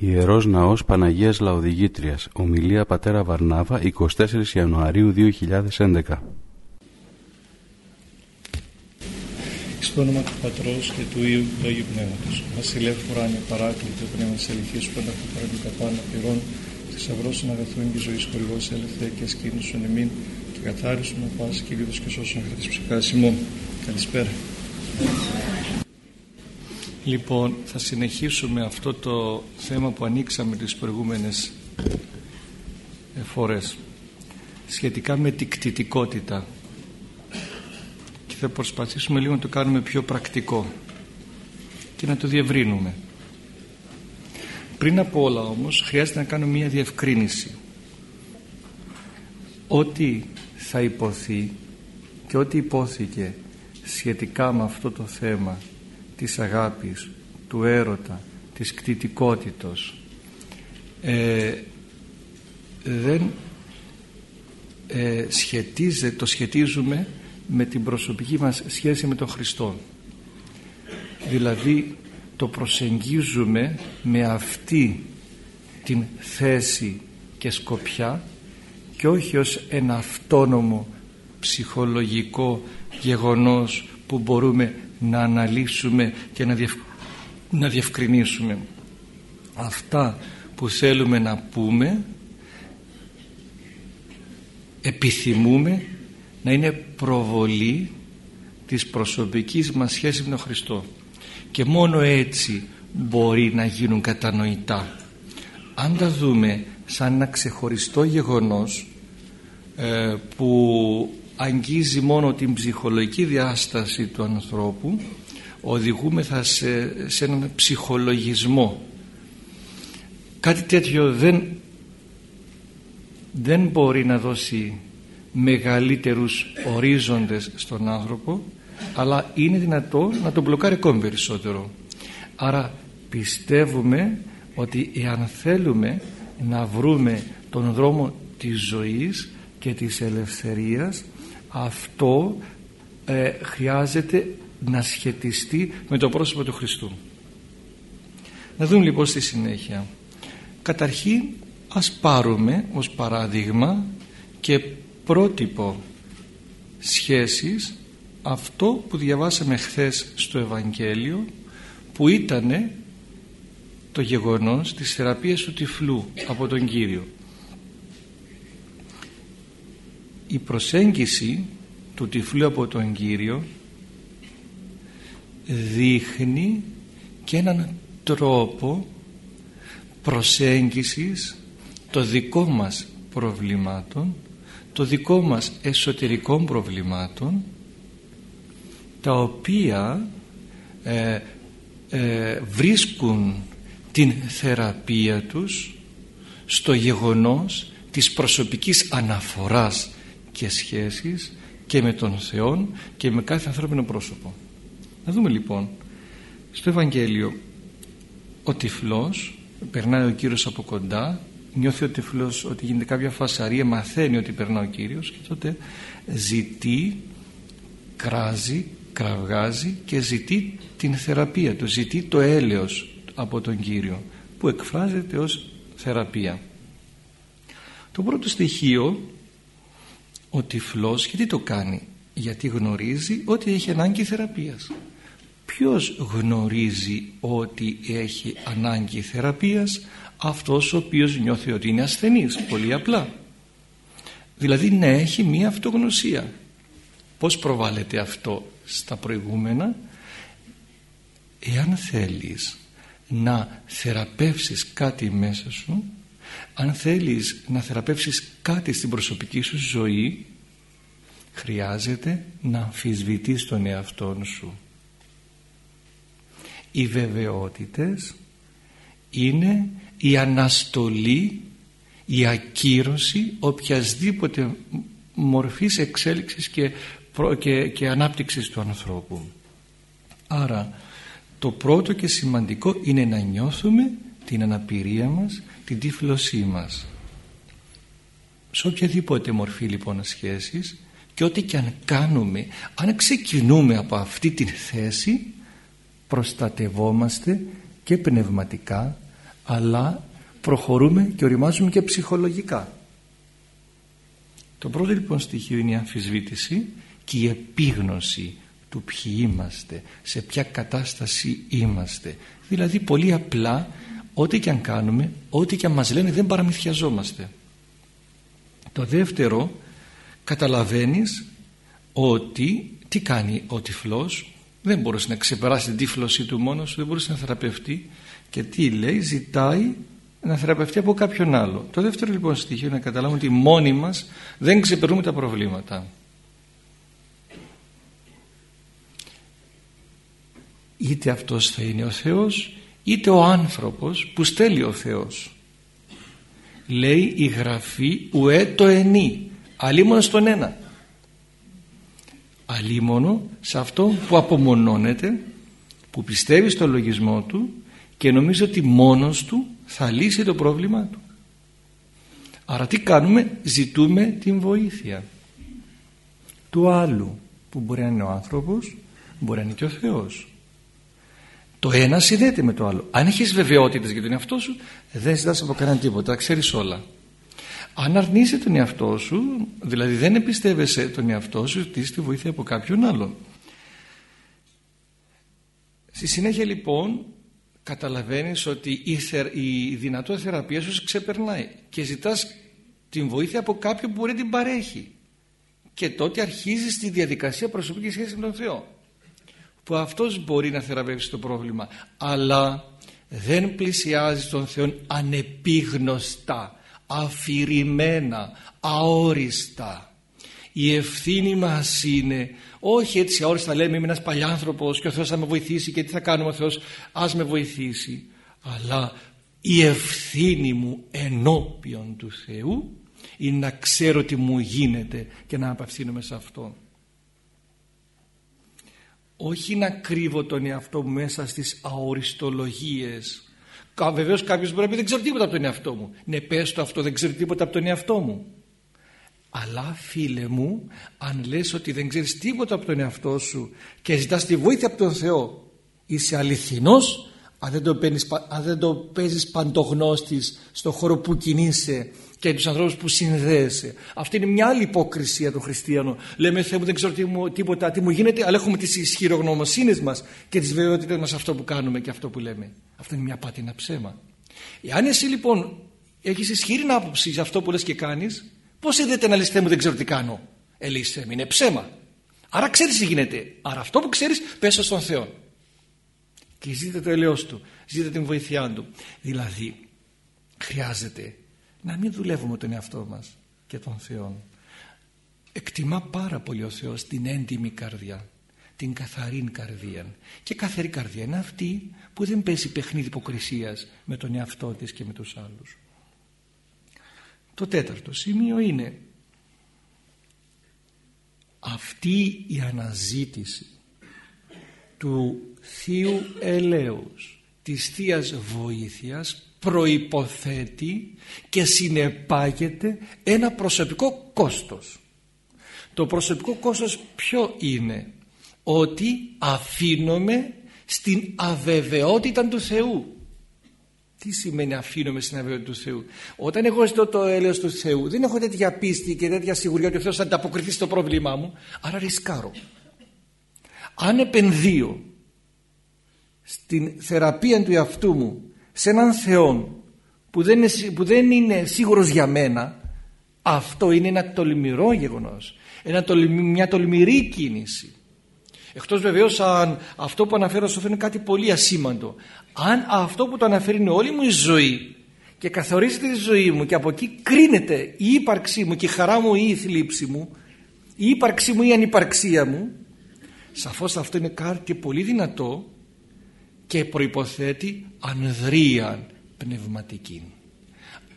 Ιερός Ναός Παναγίας Λαοδηγήτριας Ομιλία Πατέρα Βαρνάβα 24 Ιανουαρίου 2011 Στο όνομα του Πατρός και του Υιού και του Αγίου Πνεύματος Βασιλεύ Ουράνιο Παράκλητο Πνεύμα της Αληθείας που πανταχού παραδείγμα τα πάνω πληρών θησαυρός των αγαθών και ζωής χορηγός ελευθερία και ασκήνωσον εμήν και καθάρισον με πάση και λίδος και σώσον χρητής ψυχάς ημών. Καλησπέρα. Λοιπόν, θα συνεχίσουμε αυτό το θέμα που ανοίξαμε τις προηγούμενες ε, φορές σχετικά με την κτητικότητα και θα προσπαθήσουμε λίγο να το κάνουμε πιο πρακτικό και να το διευρύνουμε. Πριν από όλα όμως χρειάζεται να κάνουμε μια διευκρίνηση. Ό,τι θα υποθεί και ό,τι υπόθηκε σχετικά με αυτό το θέμα της αγάπης, του έρωτα, της κτητικότητος. Ε, δεν ε, σχετίζε, το σχετίζουμε με την προσωπική μας σχέση με τον Χριστό. Δηλαδή το προσεγγίζουμε με αυτή την θέση και σκοπιά και όχι ως ένα αυτόνομο ψυχολογικό γεγονός που μπορούμε να αναλύσουμε και να, να διευκρινίσουμε. Αυτά που θέλουμε να πούμε επιθυμούμε να είναι προβολή της προσωπικής μας σχέσης με τον Χριστό. Και μόνο έτσι μπορεί να γίνουν κατανοητά. Αν τα δούμε σαν ένα ξεχωριστό γεγονός ε, που αγγίζει μόνο την ψυχολογική διάσταση του ανθρώπου οδηγούμεθα σε, σε έναν ψυχολογισμό. Κάτι τέτοιο δεν δεν μπορεί να δώσει μεγαλύτερους ορίζοντες στον άνθρωπο αλλά είναι δυνατό να τον μπλοκάρει ακόμη περισσότερο. Άρα πιστεύουμε ότι εάν θέλουμε να βρούμε τον δρόμο της ζωής και της ελευθερίας αυτό ε, χρειάζεται να σχετιστεί με το πρόσωπο του Χριστού. Να δούμε λοιπόν στη συνέχεια. Καταρχήν ας πάρουμε ως παράδειγμα και πρότυπο σχέσης αυτό που διαβάσαμε χθες στο Ευαγγέλιο που ήταν το γεγονός της θεραπείας του τυφλού από τον Κύριο η προσέγγιση του τυφλού από τον Κύριο δείχνει και έναν τρόπο προσέγγισης το δικό μας προβλημάτων το δικό μας εσωτερικών προβλημάτων τα οποία ε, ε, βρίσκουν την θεραπεία τους στο γεγονός της προσωπικής αναφοράς και σχέσεις και με τον Θεό και με κάθε ανθρώπινο πρόσωπο. Να δούμε λοιπόν στο Ευαγγέλιο ο τυφλός περνάει ο Κύριος από κοντά νιώθει ο τυφλός ότι γίνεται κάποια φασαρία μαθαίνει ότι περνά ο Κύριος και τότε ζητεί κράζει, κραυγάζει και ζητεί την θεραπεία του ζητεί το έλεος από τον Κύριο που εκφράζεται ως θεραπεία το πρώτο στοιχείο ο τυφλός γιατί το κάνει γιατί γνωρίζει ότι έχει ανάγκη θεραπείας. Ποιος γνωρίζει ότι έχει ανάγκη θεραπείας; Αυτός ο οποίος νιώθει ότι είναι ασθενής πολύ απλά. Δηλαδή ναι έχει μία αυτογνωσία. Πως προβάλλεται αυτό στα προηγούμενα; Εάν θέλεις να θεραπεύσεις κάτι μέσα σου αν θέλεις να θεραπεύσεις κάτι στην προσωπική σου ζωή χρειάζεται να αμφισβητείς τον εαυτό σου. Οι βεβαιότητες είναι η αναστολή η ακύρωση οποιασδήποτε μορφής εξέλιξης και, και, και ανάπτυξης του ανθρώπου. Άρα το πρώτο και σημαντικό είναι να νιώθουμε την αναπηρία μας την τύφλωσή μας σε οποιαδήποτε μορφή λοιπόν σχέσης και ό,τι και αν κάνουμε αν ξεκινούμε από αυτή την θέση προστατευόμαστε και πνευματικά αλλά προχωρούμε και οριμάζουμε και ψυχολογικά το πρώτο λοιπόν στοιχείο είναι η αμφισβήτηση και η επίγνωση του ποιοι είμαστε, σε ποια κατάσταση είμαστε. Δηλαδή πολύ απλά ό,τι και αν κάνουμε, ό,τι και αν μας λένε δεν παραμυθιαζόμαστε. Το δεύτερο καταλαβαίνεις ότι τι κάνει ο τυφλός δεν μπορούσε να ξεπεράσει την τύφλωση του μόνος δεν μπορούσε να θεραπευτεί και τι λέει ζητάει να θεραπευτεί από κάποιον άλλο. Το δεύτερο λοιπόν στοιχείο είναι να καταλάβουμε ότι μόνοι μας δεν ξεπερνούμε τα προβλήματα. Είτε αυτός θα είναι ο Θεός είτε ο άνθρωπος που στέλνει ο Θεός. Λέει η Γραφή ουέ το ενή αλίμονο στον ένα. Αλίμονο σε αυτό που απομονώνεται που πιστεύει στο λογισμό του και νομίζει ότι μόνος του θα λύσει το πρόβλημά του. Άρα τι κάνουμε, ζητούμε την βοήθεια του άλλου που μπορεί να είναι ο άνθρωπος, μπορεί να είναι και ο Θεός. Το ένας συνδέεται με το άλλο. Αν έχεις βεβαιότητες για τον εαυτό σου, δεν ζητάς από κανέναν τίποτα, ξέρεις όλα. Αν αρνείσαι τον εαυτό σου, δηλαδή δεν εμπιστεύεσαι τον εαυτό σου, ζητείς τη βοήθεια από κάποιον άλλον. Στη συνέχεια λοιπόν καταλαβαίνεις ότι η, θε, η δυνατότητα θεραπείας σου ξεπερνάει και ζητάς την βοήθεια από κάποιον που μπορεί να την παρέχει και τότε αρχίζεις τη διαδικασία προσωπικής σχέσης με τον Θεό που αυτός μπορεί να θεραπεύσει το πρόβλημα αλλά δεν πλησιάζει τον Θεό ανεπίγνωστα αφηρημένα αόριστα. Η ευθύνη μας είναι όχι έτσι αόριστα λέμε είμαι ένας παλιάνθρωπος και ο Θεός θα με βοηθήσει και τι θα κάνουμε ο Θεός ας με βοηθήσει αλλά η ευθύνη μου ενώπιον του Θεού είναι να ξέρω τι μου γίνεται και να απευθύνομαι σε αυτό όχι να κρύβω τον εαυτό μου μέσα στις αοριστολογίες Βεβαίως κάποιος μπορεί να πει δεν ξέρω τίποτα από τον εαυτό μου. Ναι, πες το αυτό, δεν ξέρω τίποτα από τον εαυτό μου. Αλλά φίλε μου αν λες ότι δεν ξέρεις τίποτα από τον εαυτό σου και ζητάς τη βοήθεια από τον Θεό είσαι αληθινός αν δεν το, παίρνεις, αν δεν το παίζεις παντογνώστης στον χώρο που κινείσαι και τους ανθρώπους που συνδέεσαι. Αυτή είναι μια άλλη υποκρισία του χριστιανού. Λέμε Θεέ μου δεν ξέρω τι μου, τίποτα τι μου γίνεται αλλά έχουμε τις ισχυρογνωμοσύνες μας και τις βεβαιότητες μας αυτό που κάνουμε και αυτό που λέμε. Αυτό είναι μια πάτη, ένα ψέμα. Εάν εσύ λοιπόν έχεις ισχυρή άποψη σε αυτό που λες και κάνεις Πώς είδατε να λες μου δεν ξέρω τι κάνω. Ελίσσε είναι ψέμα. Άρα ξέρεις τι γίνεται. Άρα αυτό που ξέρεις πέσω στον Θεό. Και ζείτε το ελαιός Του. Ζείτε την βοήθειά Του. Δηλαδή χρειάζεται να μην δουλεύουμε τον εαυτό μας και τον Θεό. Εκτιμά πάρα πολύ ο Θεός την έντιμη καρδιά. Την καθαρή καρδία. Και καθαρή καρδιά είναι αυτή που δεν παίζει παιχνίδι υποκρισίας με τον εαυτό της και με τους άλλους. Το τέταρτο σημείο είναι αυτή η αναζήτηση του Θείου Ελέους της Θείας Βοήθειας προϋποθέτει και συνεπάγεται ένα προσωπικό κόστος. Το προσωπικό κόστος ποιο είναι; Ότι αφήνομαι στην αβεβαιότητα του Θεού τι σημαίνει αφήνομαι στην αβεβαιότητα του Θεού; Όταν εγώ ζητώ το έλεος του Θεού δεν έχω τέτοια πίστη και τέτοια σιγουριά ότι ο Θεός θα ανταποκριθεί στο πρόβλημά μου. Άρα ρισκάρω. Αν επενδύω στην θεραπεία του εαυτού μου σε έναν Θεό που δεν είναι, που δεν είναι σίγουρος για μένα αυτό είναι ένα τολμηρό γεγονός. Ένα, μια τολμηρή κίνηση. Εκτός βεβαίως αν αυτό που αναφέρω στο είναι κάτι πολύ ασήμαντο. Αν αυτό που το αναφέρει είναι όλη μου η ζωή και καθορίζεται τη ζωή μου και από εκεί κρίνεται η ύπαρξή μου και η χαρά μου ή η θλίψη μου, η ύπαρξή μου ή η ανυπαρξία μου, σαφώς αυτό είναι κάτι πολύ δυνατό και προϋποθέτει ανδρία πνευματική.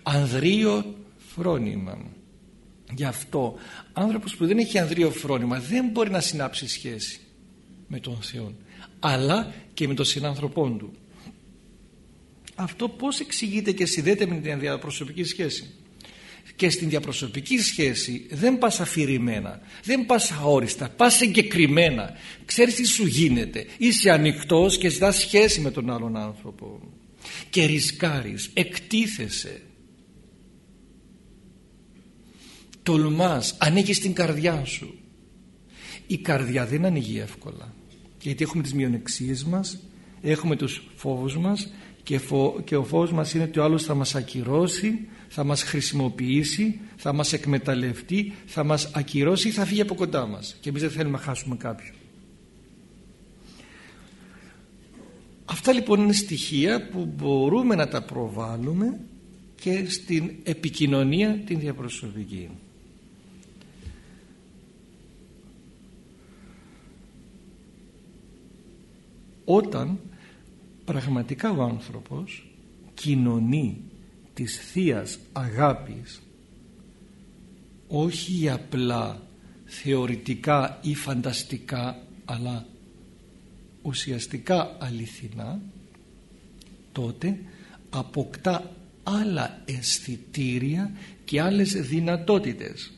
Ανδρείο φρόνημα. Γι' αυτό άνθρωπος που δεν έχει ανδρείο φρόνημα δεν μπορεί να συνάψει σχέση με τον Θεό αλλά και με τον συνάνθρωπό του αυτό πως εξηγείται και συνδέεται με την διαπροσωπική σχέση; Και στην διαπροσωπική σχέση δεν πας αφηρημένα δεν πας αόριστα, πας εγκεκριμένα. Ξέρεις τι σου γίνεται. Είσαι ανοιχτός και ζητάς σχέση με τον άλλον άνθρωπο. Και ρισκάρεις, εκτίθεσαι. Τολμάς, ανοίγεις την καρδιά σου. Η καρδιά δεν ανοίγει εύκολα γιατί έχουμε τις μειονεξίες μας έχουμε τους φόβους μας και, και ο φόβος μας είναι ότι ο άλλος θα μας ακυρώσει θα μας χρησιμοποιήσει θα μας εκμεταλλευτεί θα μας ακυρώσει ή θα φύγει από κοντά μας και εμείς δεν θέλουμε να χάσουμε κάποιον Αυτά λοιπόν είναι στοιχεία που μπορούμε να τα προβάλλουμε και στην επικοινωνία την διαπροσωπική. Όταν πραγματικά ο άνθρωπος κοινωνεί της θείας αγάπης. Όχι απλά θεωρητικά ή φανταστικά αλλά ουσιαστικά αληθινά τότε αποκτά άλλα αισθητήρια και άλλες δυνατότητες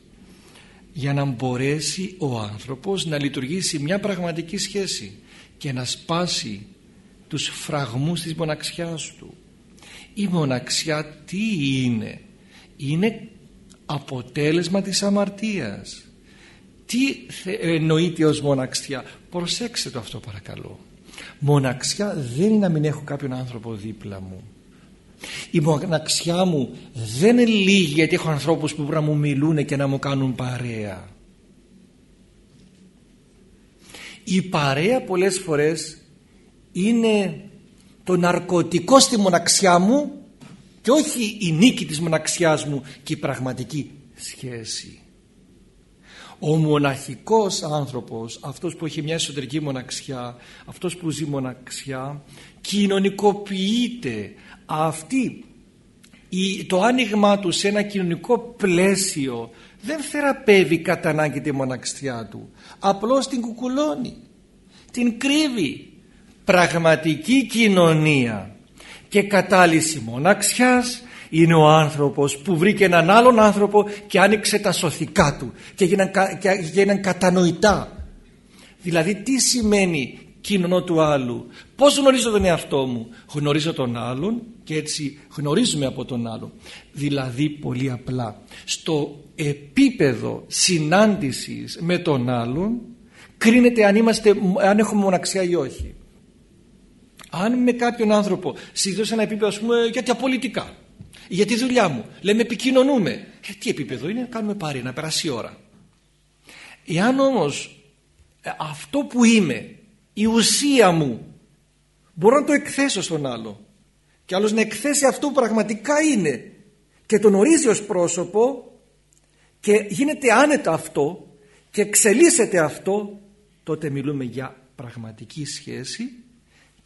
για να μπορέσει ο άνθρωπος να λειτουργήσει μια πραγματική σχέση και να σπάσει τους φραγμούς της μοναξιάς του η μοναξιά τι είναι; Είναι αποτέλεσμα της αμαρτίας. Τι εννοείται ως μοναξιά; Προσέξτε το αυτό παρακαλώ. Μοναξιά δεν είναι να μην έχω κάποιον άνθρωπο δίπλα μου. Η μοναξιά μου δεν είναι λίγη γιατί έχω ανθρώπους που μπορεί να μου μιλούν και να μου κάνουν παρέα. Η παρέα πολλές φορές είναι το ναρκωτικό στη μοναξιά μου και όχι η νίκη της μοναξιάς μου και η πραγματική σχέση. Ο μοναχικός άνθρωπος αυτός που έχει μια εσωτερική μοναξιά αυτός που ζει μοναξιά κοινωνικοποιείται. Αυτή το άνοιγμα του σε ένα κοινωνικό πλαίσιο δεν θεραπεύει κατά ανάγκη τη μοναξιά του. Απλώς την κουκουλώνει την κρύβει πραγματική κοινωνία. Και κατάλυση μοναξιάς είναι ο άνθρωπος που βρήκε έναν άλλον άνθρωπο και άνοιξε τα σωθικά του και γίναν, και γίναν κατανοητά. Δηλαδή τι σημαίνει κοινωνό του άλλου; Πως γνωρίζω τον εαυτό μου; Γνωρίζω τον άλλον και έτσι γνωρίζουμε από τον άλλον. Δηλαδή πολύ απλά στο επίπεδο συνάντησης με τον άλλον κρίνεται αν, είμαστε, αν έχουμε μοναξιά ή όχι αν με κάποιον άνθρωπο συζητώ σε ένα επίπεδο ας πούμε για τα πολιτικά για τη δουλειά μου. Λέμε επικοινωνούμε. Ε, τι επίπεδο είναι κάνουμε πάρει να περάσει η ώρα. Εάν όμως ε, αυτό που είμαι η ουσία μου μπορώ να το εκθέσω στον άλλο και άλλος να εκθέσει αυτό που πραγματικά είναι και τον ορίζει ως πρόσωπο και γίνεται άνετα αυτό και εξελίσσεται αυτό τότε μιλούμε για πραγματική σχέση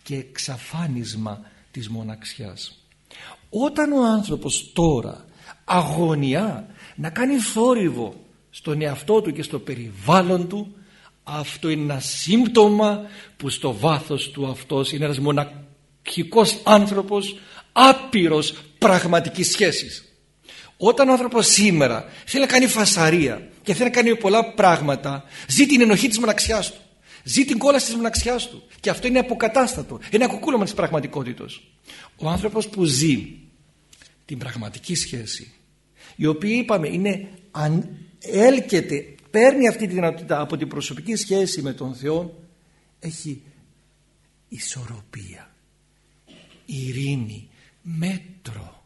και εξαφάνισμα της μοναξιάς. Όταν ο άνθρωπος τώρα αγωνιά να κάνει θόρυβο στον εαυτό του και στο περιβάλλον του αυτό είναι ένα σύμπτωμα που στο βάθος του αυτός είναι ένας μοναχικός άνθρωπος άπειρος πραγματικής σχέσης. Όταν ο άνθρωπος σήμερα θέλει να κάνει φασαρία και θέλει να κάνει πολλά πράγματα ζει την ενοχή της μοναξιάς του ζει την κόλαση της μοναξιάς του. Και αυτό είναι αποκατάστατο. Είναι ακουκούλωμα της πραγματικότητας ο άνθρωπος που ζει την πραγματική σχέση η οποία είπαμε είναι αν έλκεται παίρνει αυτή τη δυνατότητα από την προσωπική σχέση με τον Θεό έχει ισορροπία ειρήνη μέτρο.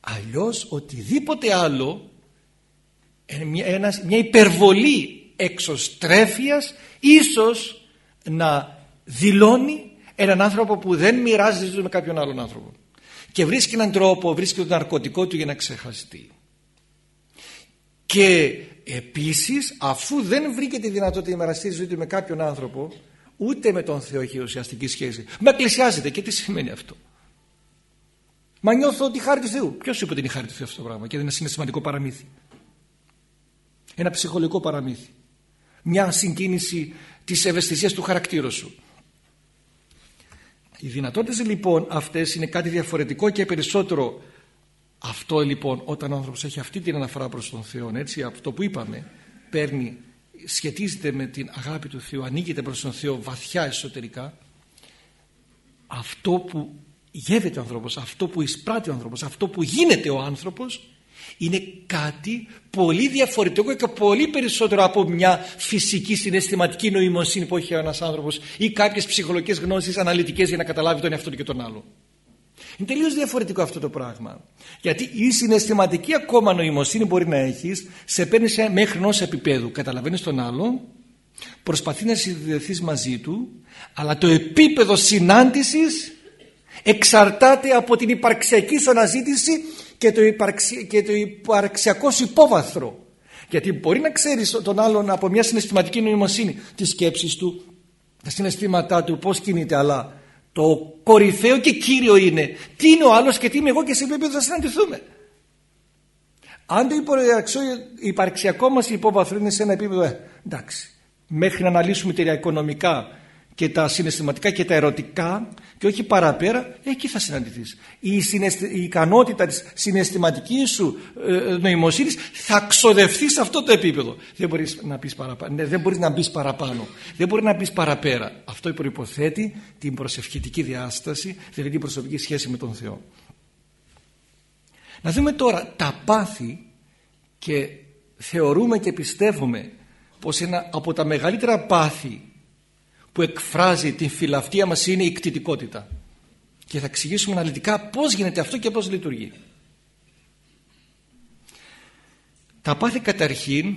Αλλιώς οτιδήποτε άλλο μια υπερβολή εξωστρέφειας ίσως να δηλώνει έναν άνθρωπο που δεν μοιράζεται με κάποιον άλλον άνθρωπο και βρίσκει έναν τρόπο, βρίσκει το ναρκωτικό του για να ξεχαστεί και επίσης αφού δεν βρήκε τη δυνατότητα να μοιραστεί τη ζωή του με κάποιον άνθρωπο ούτε με τον Θεό έχει ουσιαστική σχέση με εκκλησιάζεται και τι σημαίνει αυτό; Μα νιώθω ότι η χάρη του Θεού. Ποιος είπε ότι είναι η χάρη του Θεού αυτό το πράγμα και δεν είναι σημαντικό παραμύθι; Ένα ψυχολογικό παραμύθι. Μια συγκίνηση της ευαισθησίας του χαρακτήρου σου. Οι δυνατότητες λοιπόν αυτές είναι κάτι διαφορετικό και περισσότερο αυτό λοιπόν όταν ο άνθρωπος έχει αυτή την αναφορά προς τον Θεό έτσι αυτό που είπαμε παίρνει σχετίζεται με την αγάπη του Θεού ανοίγεται προς τον Θεό βαθιά εσωτερικά αυτό που γεύεται ο άνθρωπος, αυτό που εισπράττει ο άνθρωπος, αυτό που γίνεται ο άνθρωπος είναι κάτι πολύ διαφορετικό και πολύ περισσότερο από μια φυσική συναισθηματική νοημοσύνη που έχει ένας άνθρωπος ή κάποιες ψυχολογικές γνώσεις αναλυτικές για να καταλάβει τον εαυτό του και τον άλλο. Είναι τελείως διαφορετικό αυτό το πράγμα. Γιατί η συναισθηματική ακόμα νοημοσύνη μπορεί να έχεις σε παίρνεις μέχρι ενός επίπεδου. Καταλαβαίνεις τον άλλο, προσπαθεί να συνδεθείς μαζί του, αλλά το επίπεδο συνάντησης εξαρτάται από την υπαρξιακή σου αναζήτηση και το, υπαρξι... και το υπαρξιακό σου υπόβαθρο. Γιατί μπορεί να ξέρεις τον άλλον από μια συναισθηματική νοημοσύνη τις σκέψεις του, τα συναισθήματά του, πώς κινείται, αλλά το κορυφαίο και κύριο είναι τι είναι ο άλλος και τι είμαι εγώ και σε επίπεδο θα συναντηθούμε. Αν το υπαρξιακό μας υπόβαθρο είναι σε ένα επίπεδο, ε, εντάξει, μέχρι να αναλύσουμε τα οικονομικά και τα συναισθηματικά και τα ερωτικά και όχι παραπέρα, εκεί θα συναντηθείς. Η, η ικανότητα της συναισθηματικής σου ε, νοημοσύνης θα ξοδευτεί σε αυτό το επίπεδο. Δεν μπορείς να πεις παραπάνω, ναι, δεν μπορείς να μπεις παραπάνω, δεν μπορεί να μπεις παραπέρα. Αυτό προϋποθέτει την προσευχητική διάσταση, δηλαδή την προσωπική σχέση με τον Θεό. Να δούμε τώρα τα πάθη και θεωρούμε και πιστεύουμε πως ένα από τα μεγαλύτερα πάθη που εκφράζει την φιλαυτία μας είναι η κτητικότητα. Και θα εξηγήσουμε αναλυτικά πώς γίνεται αυτό και πώς λειτουργεί. Τα πάθη καταρχήν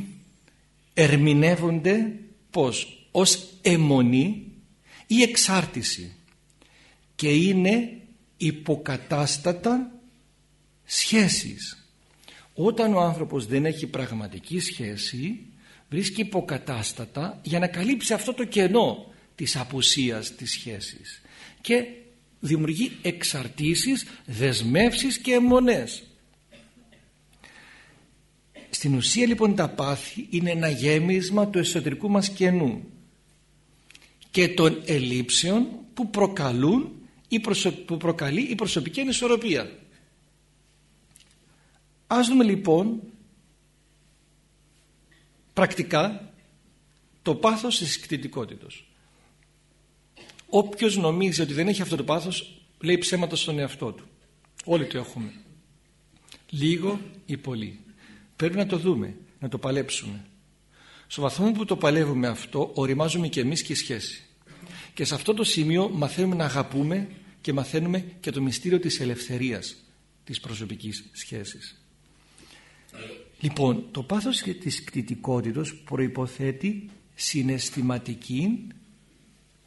ερμηνεύονται πως ως αιμονή ή εξάρτηση. Και είναι υποκατάστατα σχέσεις. Όταν ο άνθρωπος δεν έχει πραγματική σχέση βρίσκει υποκατάστατα για να καλύψει αυτό το κενό της απουσίας της σχέσης και δημιουργεί εξαρτήσεις, δεσμεύσεις και αιμονές. Στην ουσία λοιπόν τα πάθη είναι ένα γέμισμα του εσωτερικού μας κενού και των ελλείψεων που, προκαλούν, που προκαλεί η προσωπική ανισορροπία. Ας δούμε λοιπόν πρακτικά το πάθος της κτητικότητος. Όποιος νομίζει ότι δεν έχει αυτό το πάθος λέει ψέματα στον εαυτό του. Όλοι το έχουμε. Λίγο ή πολύ. Πρέπει να το δούμε, να το παλέψουμε. Στο βαθμό που το παλεύουμε αυτό οριμάζουμε και εμείς και η σχέση. Και σε αυτό το σημείο μαθαίνουμε να αγαπούμε και μαθαίνουμε και το μυστήριο της ελευθερίας της προσωπικής σχέσης. Λοιπόν, το πάθος της κτητικότητος προϋποθέτει συναισθηματική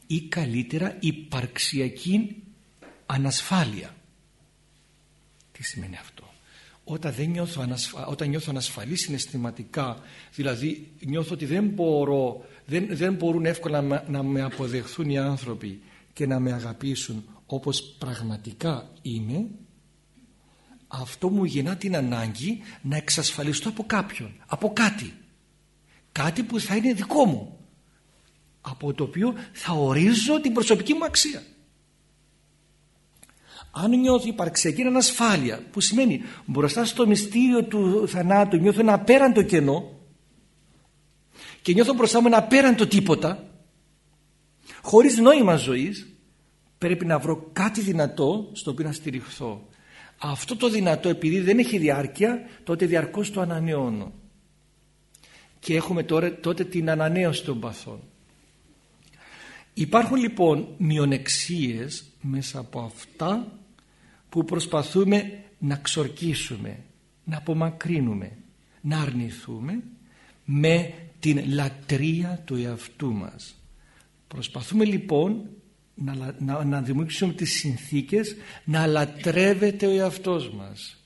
ή καλύτερα υπαρξιακή ανασφάλεια. Τι σημαίνει αυτό; Όταν, δεν νιώθω ανασφα... Όταν νιώθω ανασφαλή συναισθηματικά, δηλαδή νιώθω ότι δεν μπορώ, δεν, δεν μπορούν εύκολα να, να με αποδεχθούν οι άνθρωποι και να με αγαπήσουν όπως πραγματικά είμαι, αυτό μου γεννά την ανάγκη να εξασφαλιστώ από κάποιον, από κάτι. Κάτι που θα είναι δικό μου από το οποίο θα ορίζω την προσωπική μου αξία. Αν νιώθω υπαρξιακή ανασφάλεια που σημαίνει μπροστά στο μυστήριο του θανάτου νιώθω ένα απέραντο κενό και νιώθω μπροστά μου ένα απέραντο τίποτα χωρίς νόημα ζωής πρέπει να βρω κάτι δυνατό στο οποίο να στηριχθώ. Αυτό το δυνατό επειδή δεν έχει διάρκεια τότε διαρκώς το ανανεώνω. Και έχουμε τώρα, τότε την ανανέωση των παθών. Υπάρχουν λοιπόν μειονεξίες μέσα από αυτά που προσπαθούμε να ξορκίσουμε, να απομακρύνουμε, να αρνηθούμε με την λατρεία του εαυτού μας. Προσπαθούμε λοιπόν να, να, να δημιουργήσουμε τις συνθήκες να λατρεύεται ο εαυτός μας.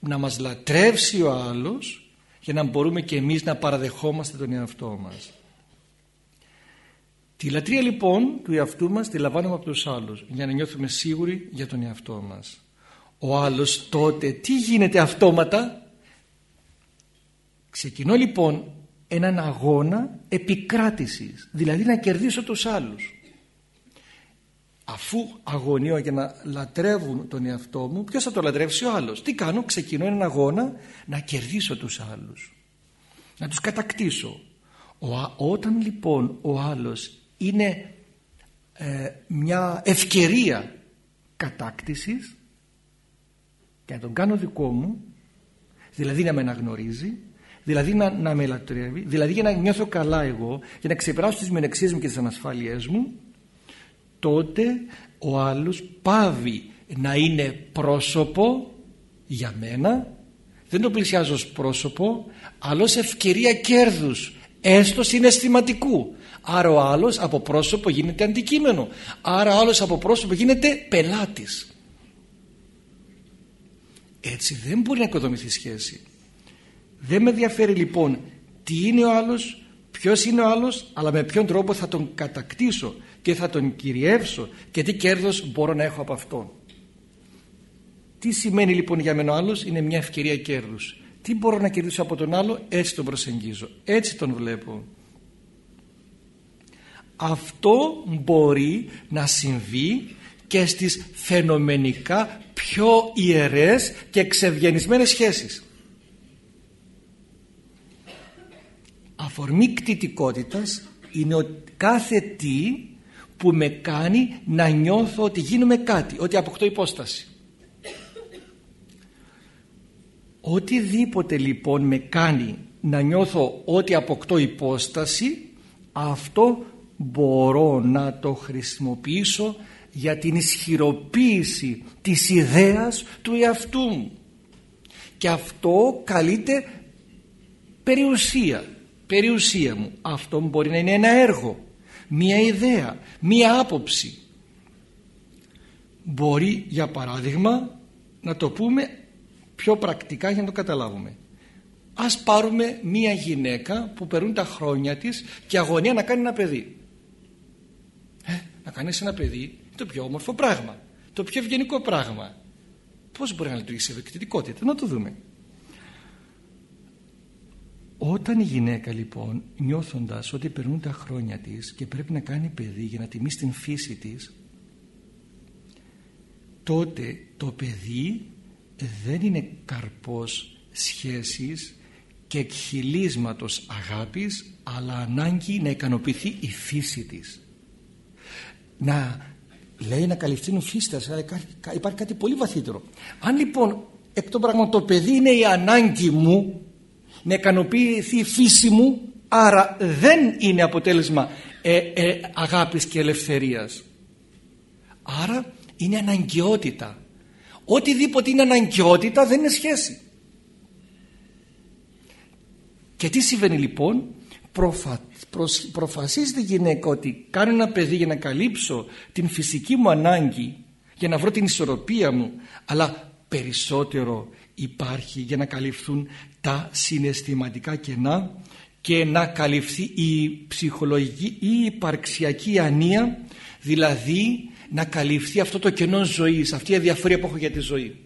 Να μας λατρεύσει ο άλλος για να μπορούμε και εμείς να παραδεχόμαστε τον εαυτό μας. Τη λατρεία λοιπόν του εαυτού μας τη λαμβάνουμε από τους άλλους για να νιώθουμε σίγουροι για τον εαυτό μας. Ο άλλος τότε τι γίνεται αυτόματα; Ξεκινώ λοιπόν έναν αγώνα επικράτησης, δηλαδή να κερδίσω τους άλλους. Αφού αγωνίω για να λατρεύουν τον εαυτό μου, ποιος θα το λατρεύσει; Ο άλλος. Τι κάνω, ξεκινώ έναν αγώνα να κερδίσω τους άλλους, να τους κατακτήσω. όταν λοιπόν ο άλλος είναι ε, μια ευκαιρία κατάκτησης και να τον κάνω δικό μου δηλαδή να με αναγνωρίζει δηλαδή να, να με λατρεύει δηλαδή για να νιώθω καλά εγώ για να ξεπεράσω τις μειονεξίες μου και τις ανασφάλειές μου τότε ο άλλος πάβει να είναι πρόσωπο για μένα. Δεν το πλησιάζω ως πρόσωπο αλλά ως ευκαιρία κέρδους έστω συναισθηματικού άρα ο άλλος από πρόσωπο γίνεται αντικείμενο. Άρα ο άλλος από πρόσωπο γίνεται πελάτης. Έτσι δεν μπορεί να οικοδομηθεί σχέση. Δεν με ενδιαφέρει λοιπόν τι είναι ο άλλος ποιος είναι ο άλλος αλλά με ποιον τρόπο θα τον κατακτήσω και θα τον κυριεύσω και τι κέρδος μπορώ να έχω από αυτόν. Τι σημαίνει λοιπόν για μένα ο άλλος; Είναι μια ευκαιρία κέρδους. Τι μπορώ να κερδίσω από τον άλλο; Έτσι τον προσεγγίζω. Έτσι τον βλέπω αυτό μπορεί να συμβεί και στις φαινομενικά πιο ιερές και εξευγενισμένες σχέσεις αφορμή κτητικότητας είναι ο κάθε τι που με κάνει να νιώθω ότι γίνομαι κάτι, ότι αποκτώ υπόσταση. Οτιδήποτε λοιπόν με κάνει να νιώθω ότι αποκτώ υπόσταση αυτό μπορώ να το χρησιμοποιήσω για την ισχυροποίηση της ιδέας του εαυτού μου. Και αυτό καλείται περιουσία περιουσία μου. Αυτό μπορεί να είναι ένα έργο μία ιδέα μία άποψη. Μπορεί για παράδειγμα να το πούμε πιο πρακτικά για να το καταλάβουμε. Ας πάρουμε μία γυναίκα που περνούν τα χρόνια της και αγωνία να κάνει ένα παιδί. ε, να κάνεις ένα παιδί το πιο όμορφο πράγμα το πιο ευγενικό πράγμα. Πως μπορεί να λειτουργήσει εδώ και να το δούμε. Όταν η γυναίκα λοιπόν νιώθοντας ότι περνούν τα χρόνια της και πρέπει να κάνει παιδί για να τιμήσει την φύση της τότε το παιδί δεν είναι καρπός σχέσης και εκχυλίσματος αγάπης αλλά ανάγκη να ικανοποιηθεί η φύση της να λέει να καλυφθούν φύστας. Αλλά υπάρχει κάτι πολύ βαθύτερο. Αν λοιπόν εκ των πραγμάτων το παιδί είναι η ανάγκη μου να ικανοποιηθεί η φύση μου άρα δεν είναι αποτέλεσμα ε, ε, αγάπης και ελευθερίας. Άρα είναι αναγκαιότητα. Οτιδήποτε είναι αναγκαιότητα δεν είναι σχέση. Και τι συμβαίνει λοιπόν; Προφα, προφασίζεται η γυναίκα ότι κάνω ένα παιδί για να καλύψω την φυσική μου ανάγκη για να βρω την ισορροπία μου αλλά περισσότερο υπάρχει για να καλυφθούν τα συναισθηματικά κενά και να καλυφθεί η ψυχολογική ή η υπαρξιακή ανία δηλαδή να καλυφθεί αυτό το κενό ζωής αυτή η αδιαφορία που έχω για τη ζωή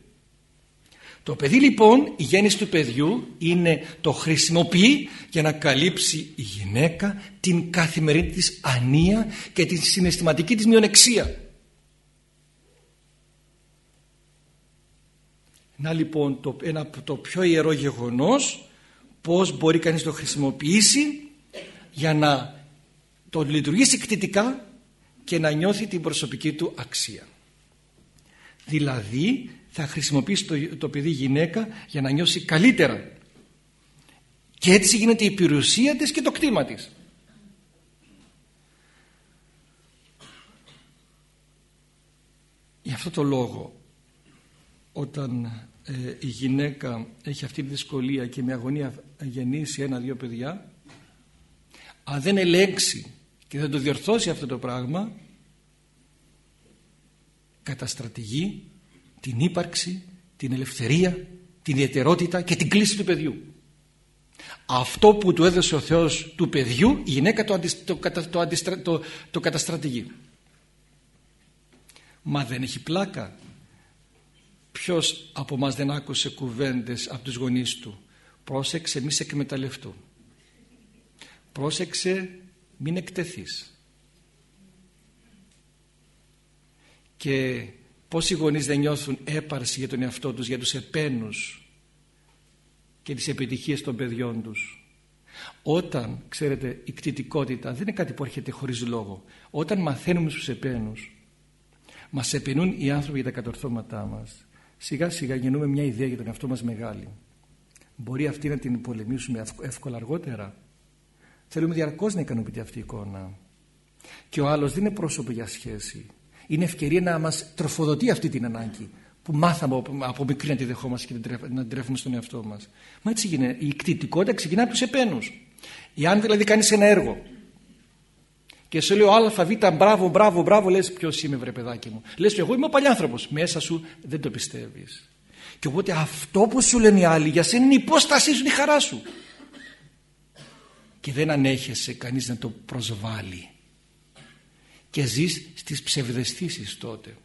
το παιδί λοιπόν η γέννηση του παιδιού είναι το χρησιμοποιεί για να καλύψει η γυναίκα την καθημερινή της ανία και την συναισθηματική της μειονεξία Να λοιπόν το, ένα, το πιο ιερό γεγονός πώς μπορεί κανείς το χρησιμοποιήσει για να το λειτουργήσει κτητικά και να νιώθει την προσωπική του αξία. Δηλαδή θα χρησιμοποιήσει το, το παιδί γυναίκα για να νιώσει καλύτερα. Και έτσι γίνεται η περιουσία της και το κτήμα της. Γι' αυτό το λόγο όταν ε, η γυναίκα έχει αυτή τη δυσκολία και με αγωνία γεννήσει ένα-δύο παιδιά αν δεν ελέγξει και δεν το διορθώσει αυτό το πράγμα καταστρατηγεί την ύπαρξη, την ελευθερία, την ιδιαιτερότητα και την κλίση του παιδιού. Αυτό που του έδωσε ο Θεός του παιδιού η γυναίκα το, το, το, το καταστρατηγεί. Μα δεν έχει πλάκα Ποιος από μας δεν άκουσε κουβέντες από τους γονείς του. Πρόσεξε μη σε εκμεταλλευτούν. Πρόσεξε μην εκτεθείς. Και πόσοι γονείς δεν νιώθουν έπαρση για τον εαυτό τους, για τους επένους και τις επιτυχίες των παιδιών τους. Όταν, ξέρετε, η κτητικότητα δεν είναι κάτι που έρχεται χωρίς λόγο. Όταν μαθαίνουμε στους επένους, μας επενούν οι άνθρωποι για τα κατορθώματά μας. Σιγά σιγά γεννούμε μια ιδέα για τον εαυτό μας μεγάλη. Μπορεί αυτή να την πολεμήσουμε εύκολα αργότερα; Θέλουμε διαρκώς να ικανοποιηθεί αυτή η εικόνα. Και ο άλλος δεν είναι πρόσωπο για σχέση. Είναι ευκαιρία να μας τροφοδοτεί αυτή την ανάγκη που μάθαμε από μικρή να τη δεχόμαστε και να την τρέφουμε στον εαυτό μας. Μα έτσι γίνεται. Η κτητικότητα ξεκινά από τους επένους. Εάν δηλαδή κάνεις ένα έργο και σου λέει ο ΑΒ, μπράβο, μπράβο, μπράβο, λες ποιος είμαι βρε παιδάκι μου. Λες εγώ είμαι ο παλιάνθρωπος. Μέσα σου δεν το πιστεύεις. Και οπότε αυτό που σου λένε οι άλλοι για σένα είναι η υπόστασή σου, είναι η χαρά σου. Και δεν ανέχεσαι κανείς να το προσβάλλει. Και ζεις στις ψευδεστήσεις τότε.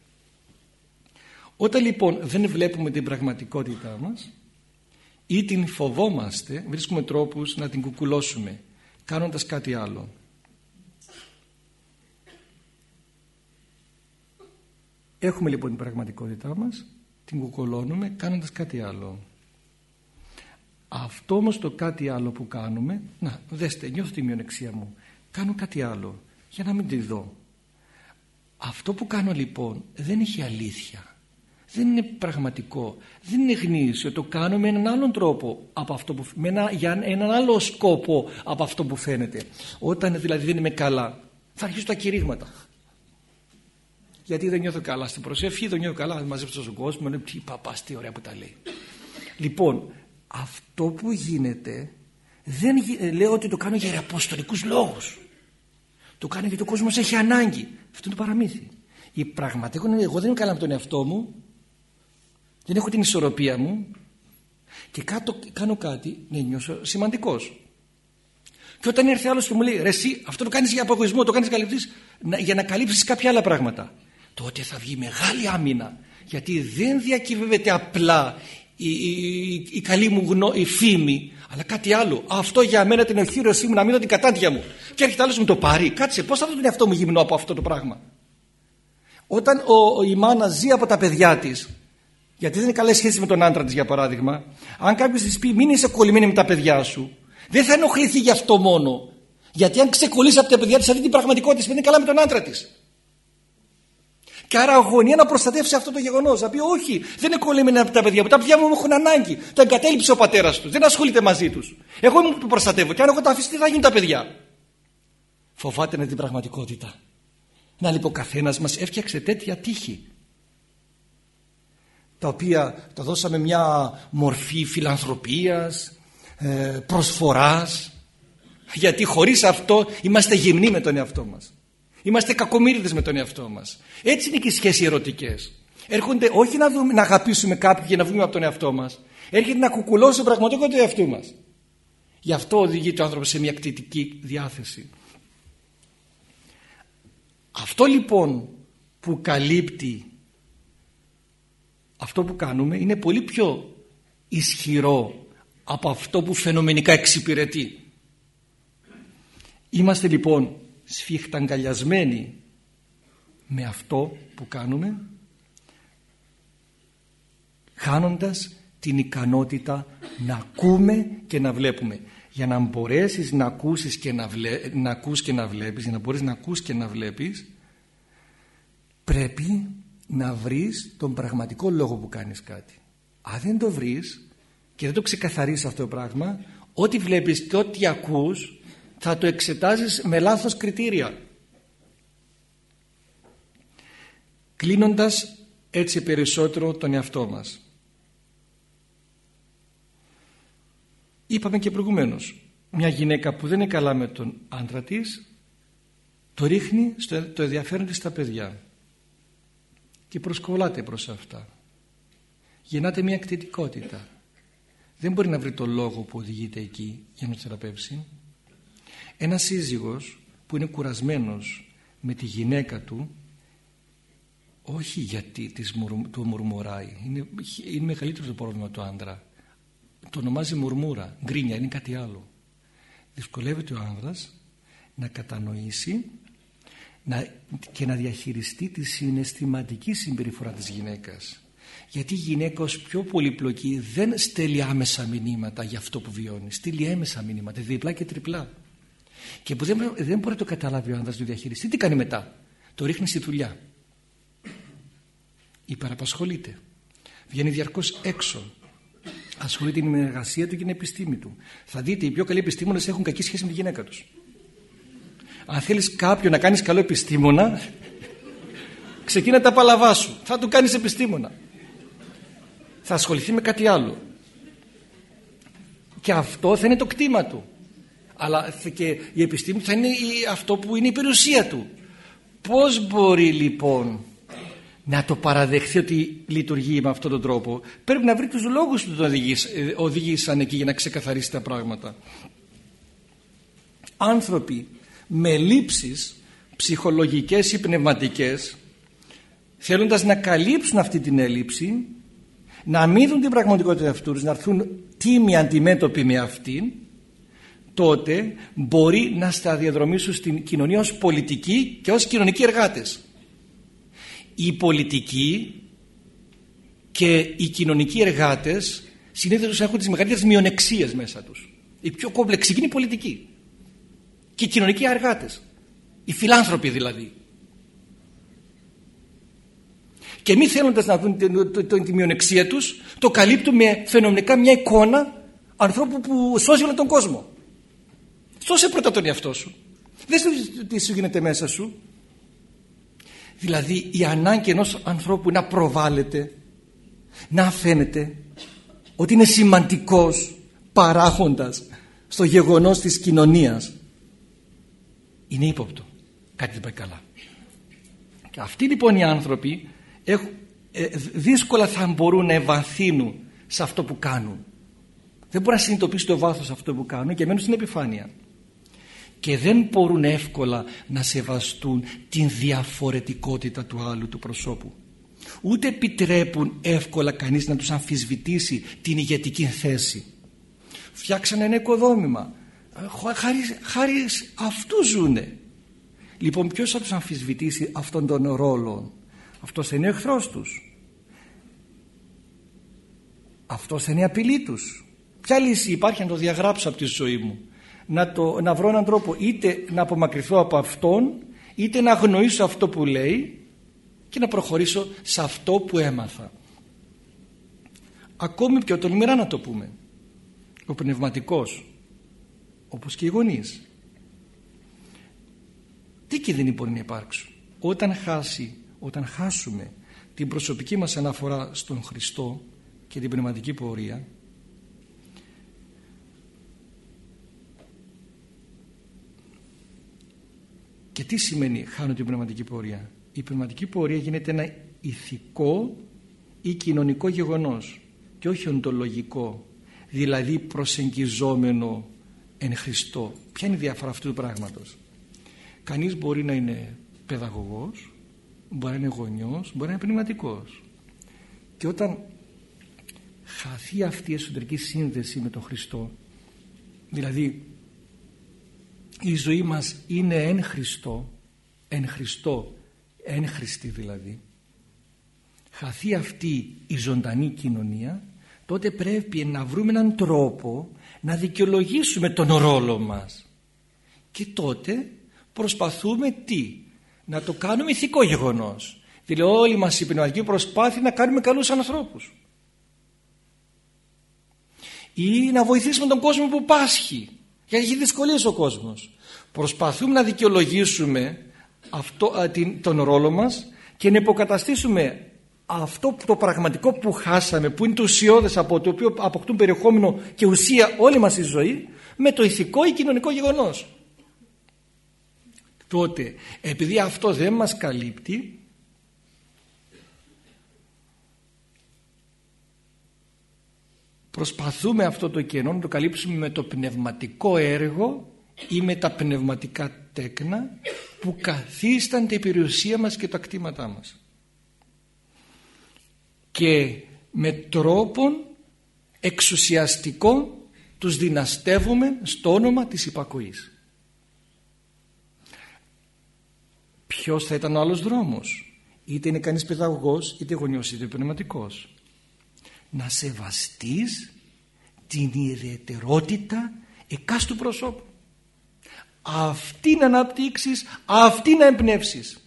Όταν λοιπόν δεν βλέπουμε την πραγματικότητά μας ή την φοβόμαστε βρίσκουμε τρόπους να την κουκουλώσουμε κάνοντας κάτι άλλο. Έχουμε λοιπόν την πραγματικότητά μας την κουκουλώνουμε κάνοντας κάτι άλλο. Αυτό όμως το κάτι άλλο που κάνουμε να δέστε νιώθω τη μειονεξία μου κάνω κάτι άλλο για να μην τη δω. Αυτό που κάνω λοιπόν δεν έχει αλήθεια. Δεν είναι πραγματικό. Δεν είναι γνήσιο. Το κάνω με έναν άλλον τρόπο από αυτό που, με ένα, για έναν άλλο σκόπο από αυτό που φαίνεται. Όταν δηλαδή δεν είμαι καλά θα αρχίσω τα κηρύγματα. Γιατί δεν νιώθω καλά στην προσευχή δεν νιώθω καλά. Μαζέψω στον κόσμο είναι τι παπάς τι ωραία που τα λέει. Λοιπόν αυτό που γίνεται δεν λέω ότι το κάνω για αποστολικούς λόγους το κάνω γιατί ο κόσμος έχει ανάγκη. Αυτό είναι το παραμύθι. Η πραγματικότητα εγώ δεν είμαι καλά με τον εαυτό μου δεν έχω την ισορροπία μου και κάτω, κάνω κάτι να νιώσω σημαντικός. Και όταν έρθει άλλος και μου λέει ρε εσύ αυτό το κάνεις για απογοισμό το κάνεις για να καλύψεις κάποια άλλα πράγματα τότε θα βγει μεγάλη άμυνα γιατί δεν διακυβεύεται απλά η, η, η καλή μου γνώ, η φήμη αλλά κάτι άλλο αυτό για μένα την οχύρωσή μου να μείνω την κατάντια μου και έρχεται άλλος μου το πάρει κάτσε πως θα δω τον εαυτό μου γυμνό από αυτό το πράγμα; Όταν ο, η μάνα ζει από τα παιδιά της γιατί δεν είναι καλές σχέσεις με τον άντρα της, για παράδειγμα. Αν κάποιος της πει μην είσαι κολλημένη με τα παιδιά σου, δεν θα ενοχληθεί γι' αυτό μόνο. Γιατί αν ξεκολλήσει από τα παιδιά της, αυτή την πραγματικότητα δεν είναι καλά με τον άντρα της. Και άρα αγωνία να προστατεύσει αυτό το γεγονός. Να πει όχι, δεν είναι κολλημένη από τα παιδιά μου. Τα παιδιά μου έχουν ανάγκη. Τα εγκατέλειψε ο πατέρας τους. Δεν ασχολείται μαζί τους. Εγώ μου προστατεύω. Και αν εγώ τα αφήσει, τι θα γίνουν τα παιδιά; Φοβάται να την πραγματικότητα. Να λοιπόν καθένας μας έφτιαξε τέτοια τύχη τα οποία τα δώσαμε μια μορφή φιλανθρωπίας, ε, προσφοράς γιατί χωρίς αυτό είμαστε γυμνοί με τον εαυτό μας είμαστε κακομύριδες με τον εαυτό μας. Έτσι είναι και οι σχέσεις ερωτικές. Έρχονται όχι να, δούμε, να αγαπήσουμε κάποιον για να βγούμε από τον εαυτό μας. Έρχεται να κουκουλώσει πραγματικό του εαυτού μας. Γι' αυτό οδηγεί το άνθρωπο σε μια κτητική διάθεση. Αυτό λοιπόν που καλύπτει αυτό που κάνουμε είναι πολύ πιο ισχυρό από αυτό που φαινομενικά εξυπηρετεί. Είμαστε λοιπόν σφιχταγκαλιασμένοι με αυτό που κάνουμε χάνοντας την ικανότητα να ακούμε και να βλέπουμε. Για να μπορέσεις να ακούσεις και να, βλέ, να ακούς και να βλέπεις, για να μπορείς να ακούς και να βλέπεις πρέπει να βρεις τον πραγματικό λόγο που κάνεις κάτι. Αν δεν το βρεις και δεν το ξεκαθαρίσεις αυτό το πράγμα, ό,τι βλέπεις και ό,τι ακούς θα το εξετάζεις με λάθος κριτήρια. Κλείνοντας έτσι περισσότερο τον εαυτό μας. Είπαμε και προηγουμένως, μια γυναίκα που δεν είναι καλά με τον άντρα της, το ρίχνει στο, το ενδιαφέρον της στα παιδιά και προσκολάτε προς αυτά. Γεννάτε μια κτητικότητα. Δεν μπορεί να βρει το λόγο που οδηγείται εκεί για να το θεραπεύσει. Ένας σύζυγος που είναι κουρασμένος με τη γυναίκα του όχι γιατί της του μουρμουράει είναι, είναι μεγαλύτερο το πρόβλημα του άντρα το ονομάζει μουρμούρα γκρίνια είναι κάτι άλλο δυσκολεύεται ο άνδρας να κατανοήσει να, και να διαχειριστεί τη συναισθηματική συμπεριφορά της γυναίκας γιατί η γυναίκα ως πιο πολυπλοκή δεν στέλνει άμεσα μηνύματα για αυτό που βιώνει. Στείλει έμεσα μηνύματα, διπλά και τριπλά. Και που δεν, δεν μπορεί να το καταλάβει ο άνδρας να το διαχειριστεί. Τι κάνει μετά; Το ρίχνει στη δουλειά. Υπεραπασχολείται. Βγαίνει διαρκώς έξω. Ασχολείται με την εργασία του και την επιστήμη του. Θα δείτε, οι πιο καλοί επιστήμονες έχουν κακή σχέση με τη γυναίκα τους. Αν θέλεις κάποιον να κάνεις καλό επιστήμονα, ξεκίνα τα παλαβά σου. Θα του κάνεις επιστήμονα. Θα ασχοληθεί με κάτι άλλο. Και αυτό θα είναι το κτήμα του. Αλλά και η επιστήμη θα είναι αυτό που είναι η περιουσία του. Πώς μπορεί λοιπόν να το παραδεχθεί ότι λειτουργεί με αυτόν τον τρόπο; Πρέπει να βρει τους λόγους που τον οδηγήσαν εκεί για να ξεκαθαρίσει τα πράγματα. Άνθρωποι με λήψεις ψυχολογικές ή πνευματικές θέλοντας να καλύψουν αυτή την έλλειψη να αμύδουν την πραγματικότητα αυτούς να έρθουν τίμοι αντιμέτωποι με αυτήν τότε μπορεί να σταδιαδρομήσουν στην κοινωνία ως πολιτικοί και ως κοινωνικοί εργάτες. Οι πολιτικοί και οι κοινωνικοί εργάτες συνήθως έχουν τις μεγαλύτερες μειονεξίες μέσα τους. Οι πιο κομπλεξικοί είναι οι πολιτικοί και οι κοινωνικοί εργάτες. Οι φιλάνθρωποι δηλαδή. Και μη θέλοντας να δουν τη μειονεξία τους το καλύπτουν με φαινομενικά μια εικόνα ανθρώπου που σώζει όλο τον κόσμο. Σώσε πρώτα τον εαυτό σου. Δεν τι σου γίνεται μέσα σου. Δηλαδή η ανάγκη ενός ανθρώπου να προβάλλεται, να φαίνεται ότι είναι σημαντικός παράχοντας στο γεγονός της κοινωνίας είναι ύποπτο. Κάτι δεν πάει καλά. Και αυτοί λοιπόν οι άνθρωποι έχουν, ε, δύσκολα θα μπορούν να ευαθύνουν σε αυτό που κάνουν. Δεν μπορούν να συνειδητοποιήσουν το βάθος αυτό που κάνουν και μένουν στην επιφάνεια και δεν μπορούν εύκολα να σεβαστούν την διαφορετικότητα του άλλου του προσώπου. Ούτε επιτρέπουν εύκολα κανείς να τους αμφισβητήσει την ηγετική θέση. Φτιάξανε ένα οικοδόμημα. Χάρη, χάρη αυτού ζουνε λοιπόν ποιος θα τους αμφισβητήσει αυτόν τον ρόλο; Αυτός είναι εχθρός τους. Αυτός είναι η απειλή τους. Ποια λύση υπάρχει να το διαγράψω από τη ζωή μου; Να, το, να βρω έναν τρόπο είτε να απομακρυνθώ από αυτόν είτε να αγνοήσω αυτό που λέει και να προχωρήσω σε αυτό που έμαθα. Ακόμη πιο τολμηρά να το πούμε. Ο πνευματικός όπως και οι γονείς. Τι κίνδυνοι μπορεί να υπάρξουν. Όταν χάσει, όταν χάσουμε την προσωπική μας αναφορά στον Χριστό και την πνευματική πορεία; Και τι σημαίνει χάνω την πνευματική πορεία. Η πνευματική πορεία γίνεται ένα ηθικό ή κοινωνικό γεγονός και όχι οντολογικό, δηλαδή προσεγγιζόμενο εν Χριστώ. Ποια είναι η διαφορά αυτού του πράγματος; Κανείς μπορεί να είναι παιδαγωγός, μπορεί να είναι γονιός, μπορεί να είναι πνευματικός. Και όταν χαθεί αυτή η εσωτερική σύνδεση με τον Χριστό, δηλαδή η ζωή μας είναι εν Χριστώ εν Χριστώ εν Χριστή δηλαδή. Χαθεί αυτή η ζωντανή κοινωνία τότε πρέπει να βρούμε έναν τρόπο να δικαιολογήσουμε τον ρόλο μας. Και τότε προσπαθούμε τι; Να το κάνουμε ηθικό γεγονός. Δηλαδή όλη μας η πνευματική προσπάθεια να κάνουμε καλούς ανθρώπους. Ή να βοηθήσουμε τον κόσμο που πάσχει γιατί έχει δυσκολίες ο κόσμος. Προσπαθούμε να δικαιολογήσουμε αυτό, τον ρόλο μας και να υποκαταστήσουμε αυτό το πραγματικό που χάσαμε, που είναι το ουσιώδες από το οποίο αποκτούν περιεχόμενο και ουσία όλη μας η ζωή, με το ηθικό ή κοινωνικό γεγονός. Τότε, επειδή αυτό δεν μας καλύπτει, προσπαθούμε αυτό το κενό να το καλύψουμε με το πνευματικό έργο ή με τα πνευματικά τέκνα που καθίστανται η περιουσία μας και τα κτήματά μας. Και με τρόπον εξουσιαστικό τους δυναστεύουμε στο όνομα της υπακοής. Ποιος θα ήταν ο άλλος δρόμος; Είτε είναι κανείς παιδαγωγός είτε γονιός είτε πνευματικός να σεβαστείς την ιδιαιτερότητα εκάστου προσώπου. Αυτή να αναπτύξεις αυτή να εμπνεύσεις.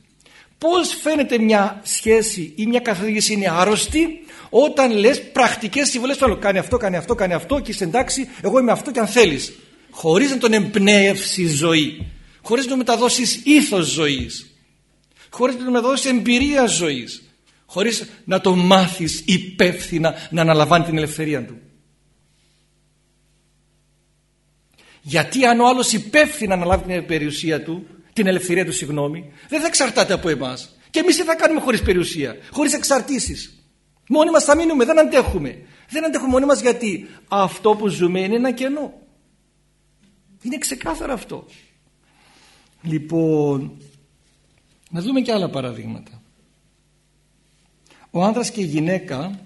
Πως φαίνεται μια σχέση ή μια καθοδήγηση είναι άρρωστη όταν λες πρακτικές συμβουλές του άλλου. Κάνει αυτό, κάνει αυτό, κάνει αυτό και είσαι εντάξει εγώ είμαι αυτό και αν θέλεις χωρίς να τον εμπνεύσεις ζωή. Χωρίς να τον μεταδώσεις ήθος ζωής. Χωρίς να τον μεταδώσεις εμπειρίας ζωής χωρίς να τον μάθεις υπεύθυνα να αναλαμβάνει την ελευθερία του. Γιατί αν ο άλλος υπεύθυνα αναλάβει την περιουσία του την ελευθερία του συγγνώμη δεν θα εξαρτάται από εμάς. Και εμείς τι θα κάνουμε χωρίς περιουσία χωρίς εξαρτήσεις. Μόνοι μας θα μείνουμε δεν αντέχουμε. Δεν αντέχουμε μόνοι μας γιατί αυτό που ζούμε είναι ένα κενό. Είναι ξεκάθαρο αυτό. Λοιπόν να δούμε και άλλα παραδείγματα ο άνδρας και η γυναίκα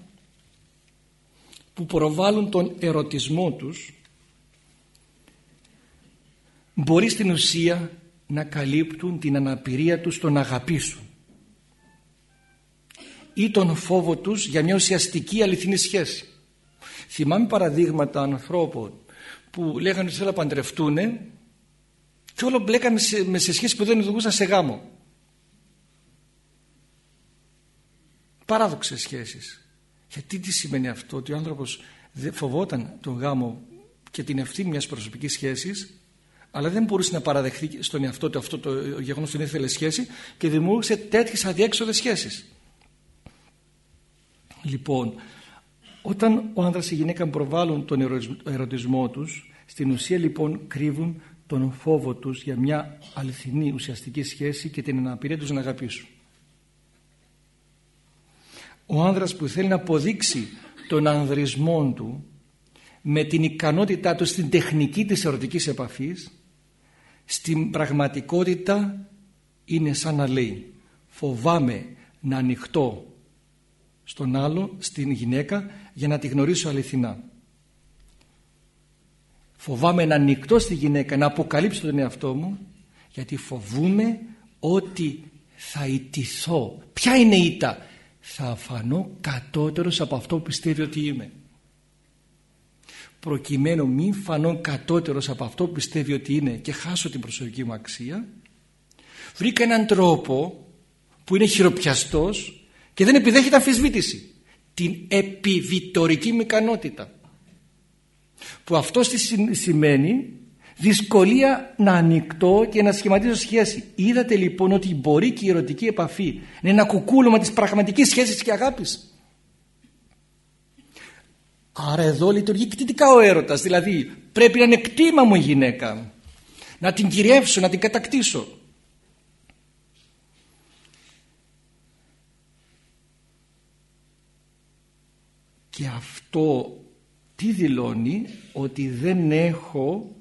που προβάλλουν τον ερωτισμό τους μπορεί στην ουσία να καλύπτουν την αναπηρία τους στο να αγαπήσουν ή τον φόβο τους για μια ουσιαστική αληθινή σχέση. Θυμάμαι παραδείγματα ανθρώπων που λέγανε ότι θέλουν να παντρευτούν και όλο μπλέκανε σε, με σε σχέση που δεν οδηγούσαν σε γάμο. Παράδοξες σχέσεις. Γιατί τι σημαίνει αυτό ότι ο άνθρωπος φοβόταν τον γάμο και την ευθύνη μιας προσωπικής σχέσης αλλά δεν μπορούσε να παραδεχθεί στον εαυτό του αυτό το γεγονός ότι ήθελε σχέση και δημιούργησε τέτοιες αδιέξοδες σχέσεις. Λοιπόν, όταν ο άνδρας και η γυναίκα προβάλλουν τον ερωτισμό τους, στην ουσία λοιπόν κρύβουν τον φόβο τους για μια αληθινή ουσιαστική σχέση και την αναπηρία τους να αγαπήσουν. Ο άνδρας που θέλει να αποδείξει τον ανδρισμό του με την ικανότητά του στην τεχνική της ερωτικής επαφής στην πραγματικότητα είναι σαν να λέει φοβάμαι να ανοιχτώ στον άλλο, στην γυναίκα για να τη γνωρίσω αληθινά. Φοβάμαι να ανοιχτώ στη γυναίκα, να αποκαλύψω τον εαυτό μου γιατί φοβούμαι ότι θα ιτηθώ. Ποια είναι η ήττα; Θα φανώ κατώτερος από αυτό που πιστεύει ότι είμαι. Προκειμένου μην φανώ κατώτερος από αυτό που πιστεύει ότι είναι και χάσω την προσωπική μου αξία βρήκα έναν τρόπο που είναι χειροπιαστός και δεν επιδέχεται αμφισβήτηση. Την επιβιτορική μου ικανότητα. Που αυτό σημαίνει δυσκολία να ανοιχτώ και να σχηματίζω σχέση. Είδατε λοιπόν ότι μπορεί και η ερωτική επαφή να είναι ένα κουκούλωμα της πραγματικής σχέσης και αγάπης. Άρα εδώ λειτουργεί κτητικά ο έρωτας, δηλαδή πρέπει να είναι κτήμα μου η γυναίκα, να την κυριεύσω, να την κατακτήσω. Και αυτό τι δηλώνει, ότι δεν έχω,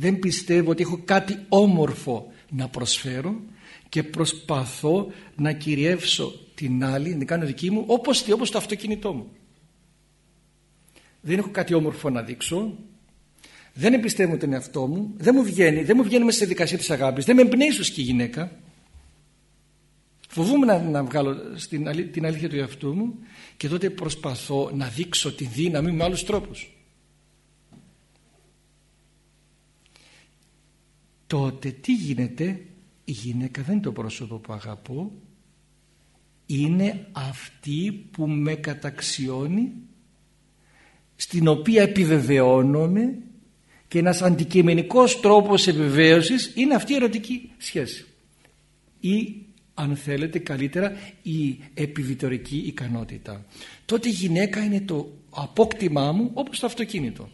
δεν πιστεύω ότι έχω κάτι όμορφο να προσφέρω και προσπαθώ να κυριεύσω την άλλη, να την κάνω δική μου, όπως, όπως το αυτοκίνητό μου. Δεν έχω κάτι όμορφο να δείξω. Δεν εμπιστεύω τον εαυτό μου. Δεν μου βγαίνει, δεν μου βγαίνει μέσα στη δικασία της αγάπης. Δεν με εμπνέει και η γυναίκα. Φοβούμαι να, να βγάλω στην, την αλήθεια του εαυτού μου και τότε προσπαθώ να δείξω τη δύναμη με άλλους τρόπους τότε τι γίνεται; Η γυναίκα δεν είναι το πρόσωπο που αγαπώ. Είναι αυτή που με καταξιώνει στην οποία επιβεβαιώνομαι και ένας αντικειμενικός τρόπος επιβεβαίωσης είναι αυτή η ερωτική σχέση. Ή αν θέλετε καλύτερα η επιβιτορική ικανότητα. Τότε η γυναίκα είναι το απόκτημά μου όπως το αυτοκίνητο.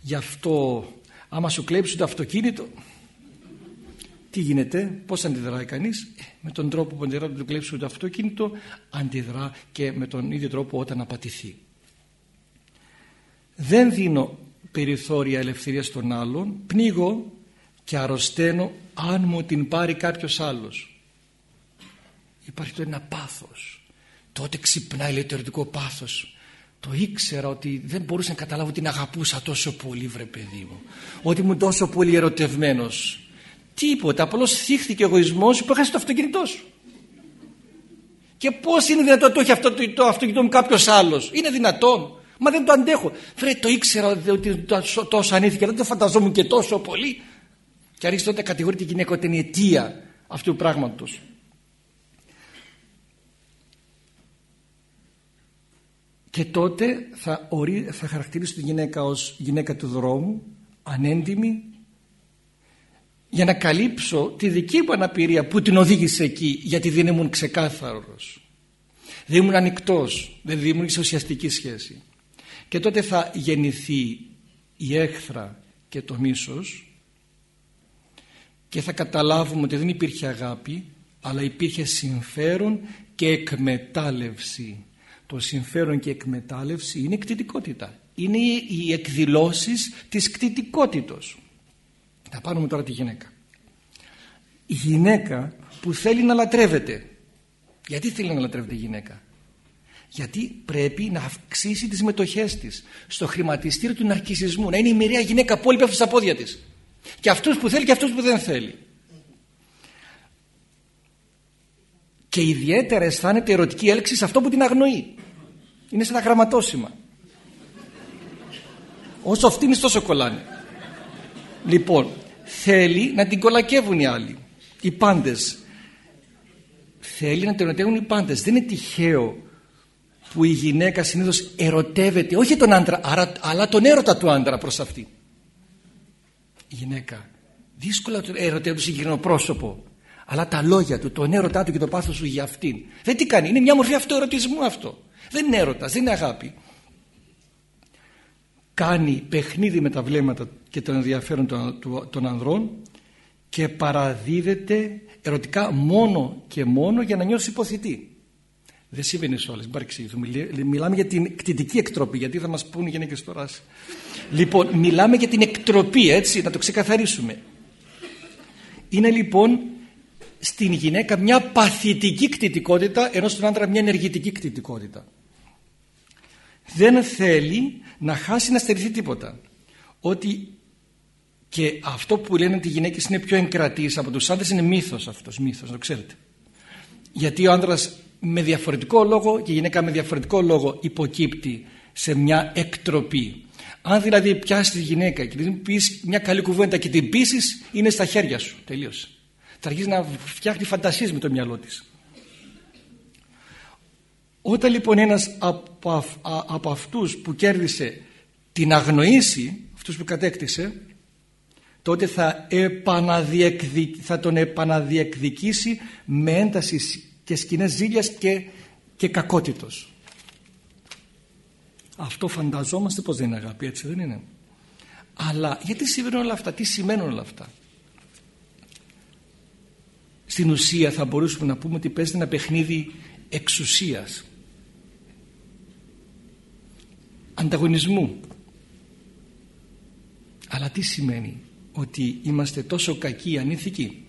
Γι' αυτό άμα σου κλέψουν το αυτοκίνητο τι γίνεται, πώς αντιδράει κανείς; Ε, με τον τρόπο που αντιδρά το κλέψουν το αυτοκίνητο αντιδρά και με τον ίδιο τρόπο όταν απατηθεί. Δεν δίνω περιθώρια ελευθερίας στον άλλον πνίγω και αρρωσταίνω αν μου την πάρει κάποιος άλλος. Υπάρχει το ένα πάθος. Τότε ξυπνάει λέει το ερωτικό πάθος το ήξερα ότι δεν μπορούσα να καταλάβω την αγαπούσα τόσο πολύ βρε παιδί μου ότι ήμουν τόσο πολύ ερωτευμένος τίποτα απλώς θύχθηκε ο εγωισμός που έχασε το αυτοκίνητό σου Και πώς είναι δυνατόν το έχει αυτό το, το αυτοκίνητο μου κάποιος άλλος; Είναι δυνατόν; Μα δεν το αντέχω. Βρε το ήξερα ότι τόσο ανήθικα. Δεν το φανταζόμουν και τόσο πολύ. Και άρχισε τότε κατηγορεί τη γυναίκα ότι είναι η αιτία αυτού του πράγματος. Και τότε θα, ορί, θα χαρακτηρίσει τη γυναίκα ως γυναίκα του δρόμου, ανέντιμη, για να καλύψω τη δική μου αναπηρία που την οδήγησε εκεί, γιατί δεν ήμουν ξεκάθαρος. Δεν ήμουν ανοιχτός, δεν δημιούργησε ουσιαστική σχέση. Και τότε θα γεννηθεί η έχθρα και το μίσος και θα καταλάβουμε ότι δεν υπήρχε αγάπη αλλά υπήρχε συμφέρον και εκμετάλλευση το συμφέρον και εκμετάλλευση είναι κτητικότητα. Είναι οι εκδηλώσεις της κτητικότητος. Θα πάρουμε τώρα τη γυναίκα. Η γυναίκα που θέλει να λατρεύεται. Γιατί θέλει να λατρεύεται η γυναίκα; Γιατί πρέπει να αυξήσει τις μετοχές της στο χρηματιστήριο του ναρκισισμού να είναι η μοιραία γυναίκα που όλοι πέφτουν στα πόδια της. Και αυτούς που θέλει και αυτούς που δεν θέλει και ιδιαίτερα αισθάνεται ερωτική έλξη σε αυτό που την αγνοεί. Είναι σαν τα γραμματόσημα. Όσο φτύνει τόσο κολλάνε. Λοιπόν θέλει να την κολακεύουν οι άλλοι. Οι πάντες. Θέλει να την ερωτεύουν οι πάντες. Δεν είναι τυχαίο που η γυναίκα συνήθως ερωτεύεται όχι τον άντρα αλλά τον έρωτα του άντρα προς αυτή. Η γυναίκα δύσκολα ερωτεύει το συγκεκριμένο πρόσωπο αλλά τα λόγια του, τον έρωτά του και το πάθος του για αυτήν δεν τι κάνει, είναι μια μορφή αυτοερωτισμού αυτό δεν είναι έρωτας, δεν είναι αγάπη κάνει παιχνίδι με τα βλέμματα και τον ενδιαφέρον των, των ανδρών και παραδίδεται ερωτικά μόνο και μόνο για να νιώσει υποθητή δεν συμβαίνει σε όλες. Μιλάμε για την κτητική εκτροπή, γιατί θα μας πούν οι γυναίκες τώρα. Λοιπόν, μιλάμε για την εκτροπή, έτσι, να το ξεκαθαρίσουμε. Είναι λοιπόν στην γυναίκα μια παθητική κτητικότητα, ενώ στον άντρα μια ενεργητική κτητικότητα. Δεν θέλει να χάσει να στερηθεί τίποτα. Ότι και αυτό που λένε ότι οι γυναίκες είναι πιο εγκρατείς από τους άντρες είναι μύθος αυτός, μύθος, το ξέρετε. Γιατί ο άντρας με διαφορετικό λόγο και η γυναίκα με διαφορετικό λόγο υποκύπτει σε μια εκτροπή. Αν δηλαδή πιάσεις τη γυναίκα και την πεις μια καλή κουβέντα και την πείσεις, είναι στα χέρια σου. Τελείωσε. Θα αρχίσει να φτιάχνει φαντασίες με το μυαλό της. Όταν λοιπόν ένας από, από αυτούς που κέρδισε την αγνοήσει, αυτούς που κατέκτησε, τότε θα, θα τον επαναδιεκδικήσει με ένταση και σκηνές ζήλιας και, και κακότητος. Αυτό φανταζόμαστε πως δεν είναι αγάπη, έτσι δεν είναι. Αλλά γιατί συμβαίνουν όλα αυτά, τι σημαίνουν όλα αυτά; Στην ουσία θα μπορούσαμε να πούμε ότι παίζει ένα παιχνίδι εξουσίας. Ανταγωνισμού. Αλλά τι σημαίνει ότι είμαστε τόσο κακοί ανήθικοι;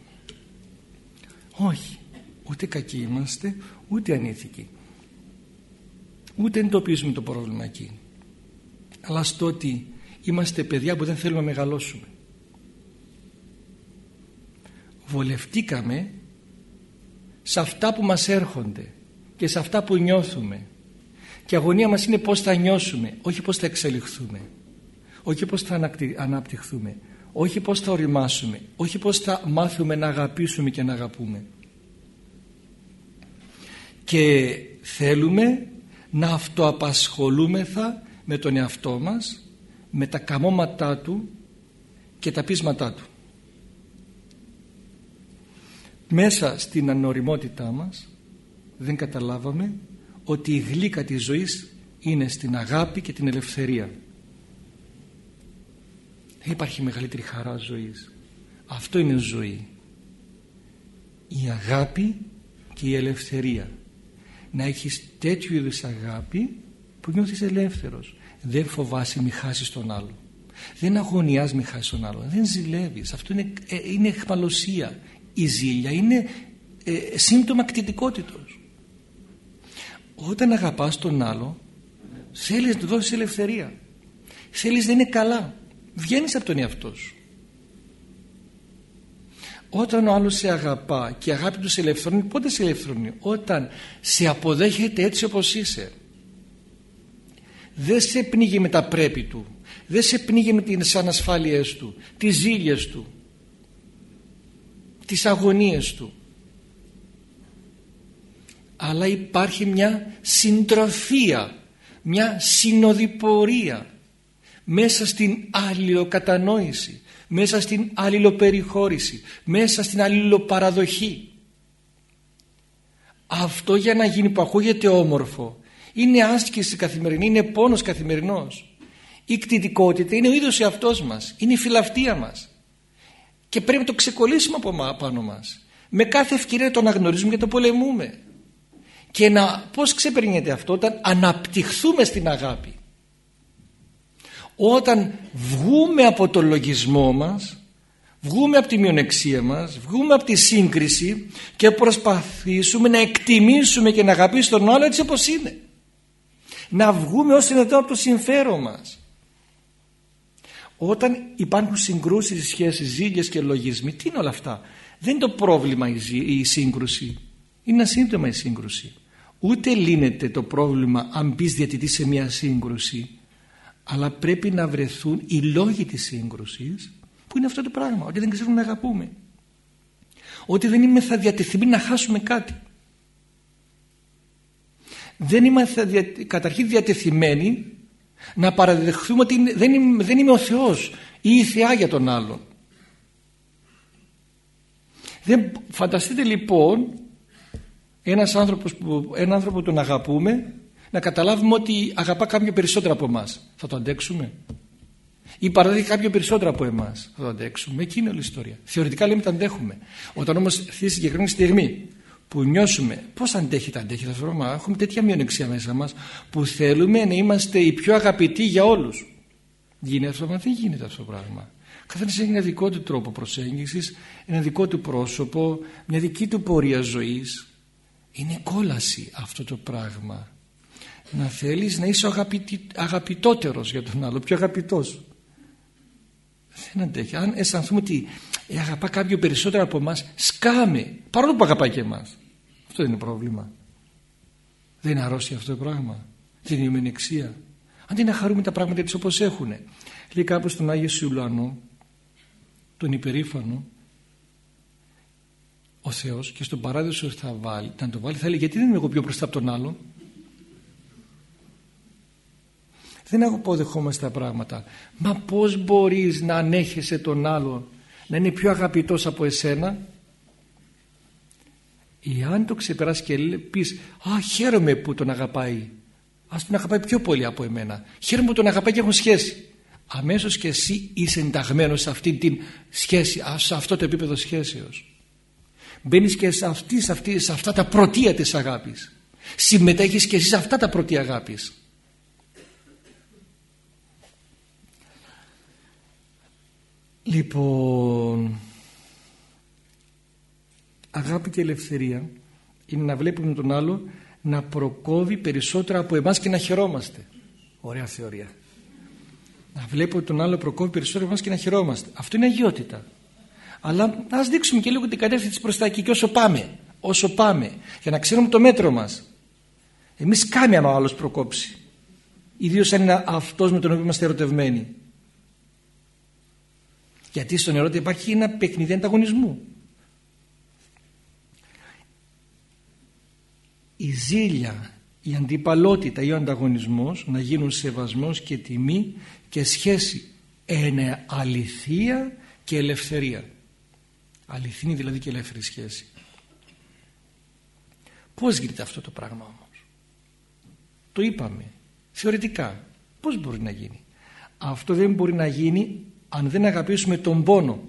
Όχι ούτε κακοί είμαστε ούτε ανήθικοι ούτε εντοπίζουμε το πρόβλημα εκεί αλλά στο ότι είμαστε παιδιά που δεν θέλουμε να μεγαλώσουμε βολευτήκαμε σε αυτά που μας έρχονται και σε αυτά που νιώθουμε. Και η αγωνία μας είναι πως θα νιώσουμε όχι πως θα εξελιχθούμε όχι πως θα αναπτυχθούμε όχι πως θα οριμάσουμε όχι πως θα μάθουμε να αγαπήσουμε και να αγαπούμε. Και θέλουμε να αυτοαπασχολούμεθα με τον εαυτό μας με τα καμώματά του και τα πείσματά του μέσα στην ανοριμότητά μας δεν καταλάβαμε ότι η γλύκα της ζωής είναι στην αγάπη και την ελευθερία. Δεν υπάρχει μεγαλύτερη χαρά ζωής. Αυτό είναι ζωή. Η αγάπη και η ελευθερία. Να έχεις τέτοιου είδους αγάπη που νιώθεις ελεύθερος. Δεν φοβάσαι μη χάσεις τον άλλο. Δεν αγωνιάς μη χάσεις τον άλλο. Δεν ζηλεύεις. Αυτό είναι, ε, είναι εχμαλωσία η ζήλια είναι ε, σύμπτωμα κτητικότητος. Όταν αγαπάς τον άλλο θέλεις να του δώσεις ελευθερία. Θέλεις να είναι καλά. Βγαίνεις από τον εαυτό σου. Όταν ο άλλος σε αγαπά και η αγάπη του σε ελευθερώνει πότε σε ελευθερώνει; Όταν σε αποδέχεται έτσι όπως είσαι. Δεν σε πνίγει με τα πρέπει του. Δεν σε πνίγει με τις ανασφάλειες του τις ζήλιες του τις αγωνίες του. Αλλά υπάρχει μια συντροφία μια συνοδοιπορία μέσα στην αλληλοκατανόηση μέσα στην αλληλοπεριχώρηση μέσα στην αλληλοπαραδοχή. Αυτό για να γίνει που ακούγεται όμορφο είναι άσκηση καθημερινή, είναι πόνος καθημερινός. Η κτητικότητα είναι ο ίδιος εαυτός μας είναι η φιλαυτία μας και πρέπει να το ξεκολλήσουμε από πάνω μας. Με κάθε ευκαιρία να τον αναγνωρίζουμε και το πολεμούμε. Και να, πώς ξεπερνιέται αυτό; Όταν αναπτυχθούμε στην αγάπη. Όταν βγούμε από το λογισμό μας βγούμε από τη μειονεξία μας βγούμε από τη σύγκριση και προσπαθήσουμε να εκτιμήσουμε και να αγαπήσουμε τον άλλο έτσι όπως είναι. Να βγούμε ως είναι εδώ από το συμφέρον μας όταν υπάρχουν συγκρούσεις σχέσεις, ζήλιες και λογισμοί τι είναι όλα αυτά; Δεν είναι το πρόβλημα η σύγκρουση. Είναι ένα σύμπτωμα η σύγκρουση. Ούτε λύνεται το πρόβλημα αν μπεις διατητής σε μια σύγκρουση. Αλλά πρέπει να βρεθούν οι λόγοι της σύγκρουσης που είναι αυτό το πράγμα. Ότι δεν ξέρουμε να αγαπούμε. Ότι δεν είμαστε διατεθειμένοι να χάσουμε κάτι. Δεν είμαστε καταρχήν διατεθειμένοι να παραδεχθούμε ότι δεν είμαι, δεν είμαι ο Θεός ή η Θεά για τον άλλον δεν, φανταστείτε λοιπόν ένας άνθρωπος που, έναν άνθρωπο που τον αγαπούμε να καταλάβουμε ότι αγαπά κάποιο περισσότερο από εμάς. Θα το αντέξουμε. Ή παραδέχει κάποιο περισσότερο από εμάς. Θα το αντέξουμε. Εκεί είναι όλη η ιστορία. Θεωρητικά λέμε το αντέχουμε. Όταν όμως στη συγκεκριμένη στιγμή που νιώσουμε πώς αντέχει τα αντέχει αυτό το έχουμε τέτοια μειονεξία μέσα μας που θέλουμε να είμαστε οι πιο αγαπητοί για όλους. Γίνεται αυτό το δεν γίνεται αυτό το πράγμα. Καθένας έχει ένα δικό του τρόπο προσέγγισης, ένα δικό του πρόσωπο, μια δική του πορεία ζωής. Είναι κόλαση αυτό το πράγμα να θέλεις να είσαι αγαπητή, αγαπητότερος για τον άλλο πιο αγαπητός δεν αντέχει αν αισθανθούμε ότι αγαπά κάποιο περισσότερο από εμάς, σκάμε παρόλο που αγαπάει και εμάς. Αυτό είναι πρόβλημα. Δεν είναι αρρώστια αυτό το πράγμα. Δεν είναι μενεξία αντί να χαρούμε τα πράγματα έτσι όπως έχουν λέει κάπου στον Άγιο Σιουλάνο τον υπερήφανο ο Θεός και στον παράδεισο θα βάλει, να το βάλει θα λέει γιατί δεν είμαι εγώ πιο μπροστά από τον άλλον; Δεν αποδεχόμαστε τα πράγματα. Μα πως μπορείς να ανέχεσαι τον άλλον να είναι πιο αγαπητός από εσένα. Εάν το ξεπεράσει και πεις α χαίρομαι που τον αγαπάει ας τον αγαπάει πιο πολύ από εμένα. Χαίρομαι που τον αγαπάει και έχουν σχέση αμέσως και εσύ είσαι ενταγμένος σε αυτή την σχέση σε αυτό το επίπεδο σχέσεως. Μπαίνεις και σε, αυτή, σε, αυτή, σε αυτά τα πρωτεία της αγάπης. Συμμετέχεις και εσύ σε αυτά τα πρωτεία αγάπης Λοιπόν, αγάπη και ελευθερία είναι να βλέπουμε τον άλλο να προκόβει περισσότερα από εμάς και να χαιρόμαστε. Ωραία θεωρία. Να βλέπουμε τον άλλο προκόβει περισσότερο από εμάς και να χαιρόμαστε. Αυτό είναι αγιότητα. Αλλά ας δείξουμε και λίγο την κατεύθυνση προς τα εκεί και όσο πάμε, όσο πάμε, για να ξέρουμε το μέτρο μας. Εμείς κάμε αν ο άλλος προκόψει. Ιδίως αν είναι αυτός με τον οποίο είμαστε ερωτευμένοι. Γιατί στον ερώτημα υπάρχει ένα παιχνίδι ανταγωνισμού. Η ζήλια, η αντιπαλότητα ή ο ανταγωνισμός να γίνουν σεβασμός και τιμή και σχέση είναι αληθεία και ελευθερία. Αληθινή δηλαδή και ελεύθερη σχέση. Πώς γίνεται αυτό το πράγμα όμως; Το είπαμε. Θεωρητικά. Πώς μπορεί να γίνει; Αυτό δεν μπορεί να γίνει αν δεν αγαπήσουμε τον πόνο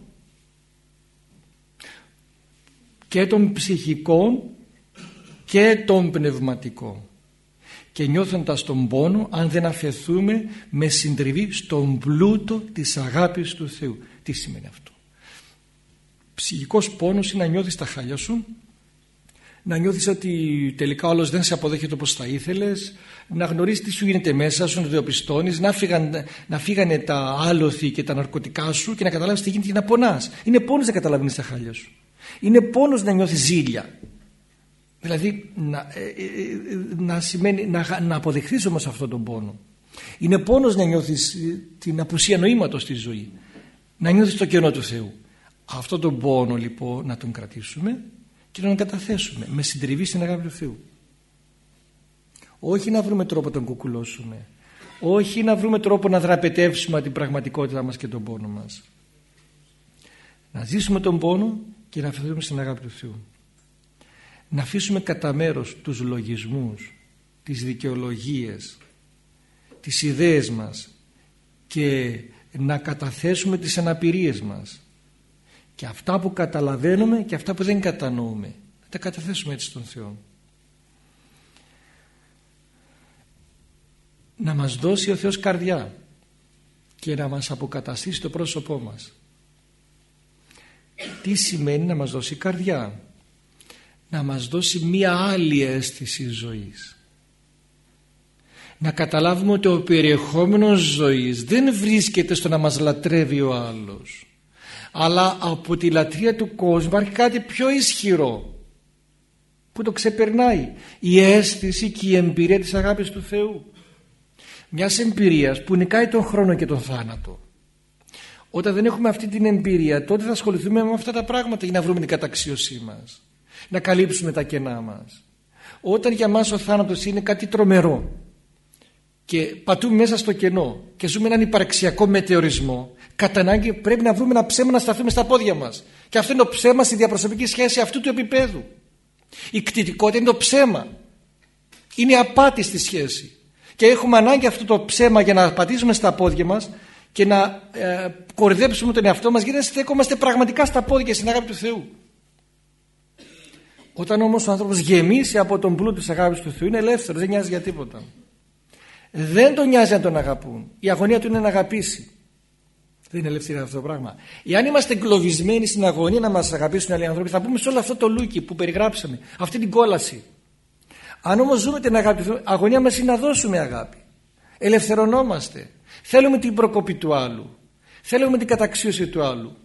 και τον ψυχικό και τον πνευματικό και νιώθοντας τον πόνο αν δεν αφαιθούμε με συντριβή στον πλούτο της αγάπης του Θεού. Τι σημαίνει αυτό; Ψυχικός πόνος είναι να νιώθεις τα χάλια σου να νιώθεις ότι τελικά όλος δεν σε αποδέχεται όπως θα ήθελες να γνωρίσεις τι σου γίνεται μέσα σου, να το διοπιστώνεις να, φύγαν, να φύγανε τα άλοθη και τα ναρκωτικά σου και να καταλάβεις τι γίνεται και να πονάς. Είναι πόνος να καταλαβαίνεις τα χάλια σου. Είναι πόνος να νιώθεις ζήλια. Δηλαδή να, ε, ε, ε, να, σημαίνει, να, να αποδεχθείς όμως αυτόν τον πόνο. Είναι πόνος να νιώθεις την απουσία νοήματος στη ζωή. Να νιώθεις το κενό του Θεού. Αυτό τον πόνο λοιπόν να τον κρατήσουμε και να τον καταθέσουμε με συντριβή στην αγάπη του Θεού. Όχι να βρούμε τρόπο να τον κουκουλώσουμε. Όχι να βρούμε τρόπο να δραπετεύσουμε την πραγματικότητα μας και τον πόνο μας. Να ζήσουμε τον πόνο και να αφαιθούμε στην αγάπη του Θεού. Να αφήσουμε κατά μέρος τους λογισμούς τις δικαιολογίες τις ιδέες μας και να καταθέσουμε τις αναπηρίες μας και αυτά που καταλαβαίνουμε και αυτά που δεν κατανοούμε. Να τα καταθέσουμε έτσι στον Θεό. Να μας δώσει ο Θεός καρδιά και να μας αποκαταστήσει το πρόσωπό μας. Τι σημαίνει να μας δώσει καρδιά; Να μας δώσει μία άλλη αίσθηση ζωής. Να καταλάβουμε ότι ο περιεχόμενος ζωής δεν βρίσκεται στο να μας λατρεύει ο άλλος αλλά από τη λατρεία του κόσμου υπάρχει κάτι πιο ισχυρό που το ξεπερνάει. Η αίσθηση και η εμπειρία της αγάπης του Θεού. Μιας εμπειρίας που νικάει τον χρόνο και τον θάνατο. Όταν δεν έχουμε αυτή την εμπειρία τότε θα ασχοληθούμε με αυτά τα πράγματα για να βρούμε την καταξίωσή μας. Να καλύψουμε τα κενά μας. Όταν για μας ο θάνατος είναι κάτι τρομερό και πατούμε μέσα στο κενό και ζούμε έναν υπαρξιακό μετεωρισμό κατά ανάγκη πρέπει να βρούμε ένα ψέμα να σταθούμε στα πόδια μας. Και αυτό είναι το ψέμα στη διαπροσωπική σχέση αυτού του επίπεδου. Η κτητικότητα είναι το ψέμα. Είναι απάτη στη σχέση. Και έχουμε ανάγκη αυτό το ψέμα για να πατήσουμε στα πόδια μας και να ε, κορδέψουμε τον εαυτό μας γιατί να στέκομαστε πραγματικά στα πόδια στην αγάπη του Θεού. Όταν όμως ο άνθρωπος γεμίσει από τον πλούτο της αγάπης του Θεού είναι ελεύθερος, δεν νοιάζει για τίποτα δεν τον νοιάζει να τον αγαπούν η αγωνία του είναι να αγαπήσει δεν είναι ελευθερία αυτό το πράγμα. Εάν είμαστε εγκλωβισμένοι στην αγωνία να μας αγαπήσουν άλλοι άνθρωποι, θα πούμε σε όλο αυτό το λούκι που περιγράψαμε, αυτή την κόλαση. Αν όμως ζούμε την αγάπη, η αγωνία μας είναι να δώσουμε αγάπη. Ελευθερωνόμαστε. Θέλουμε την προκοπή του άλλου. Θέλουμε την καταξίωση του άλλου.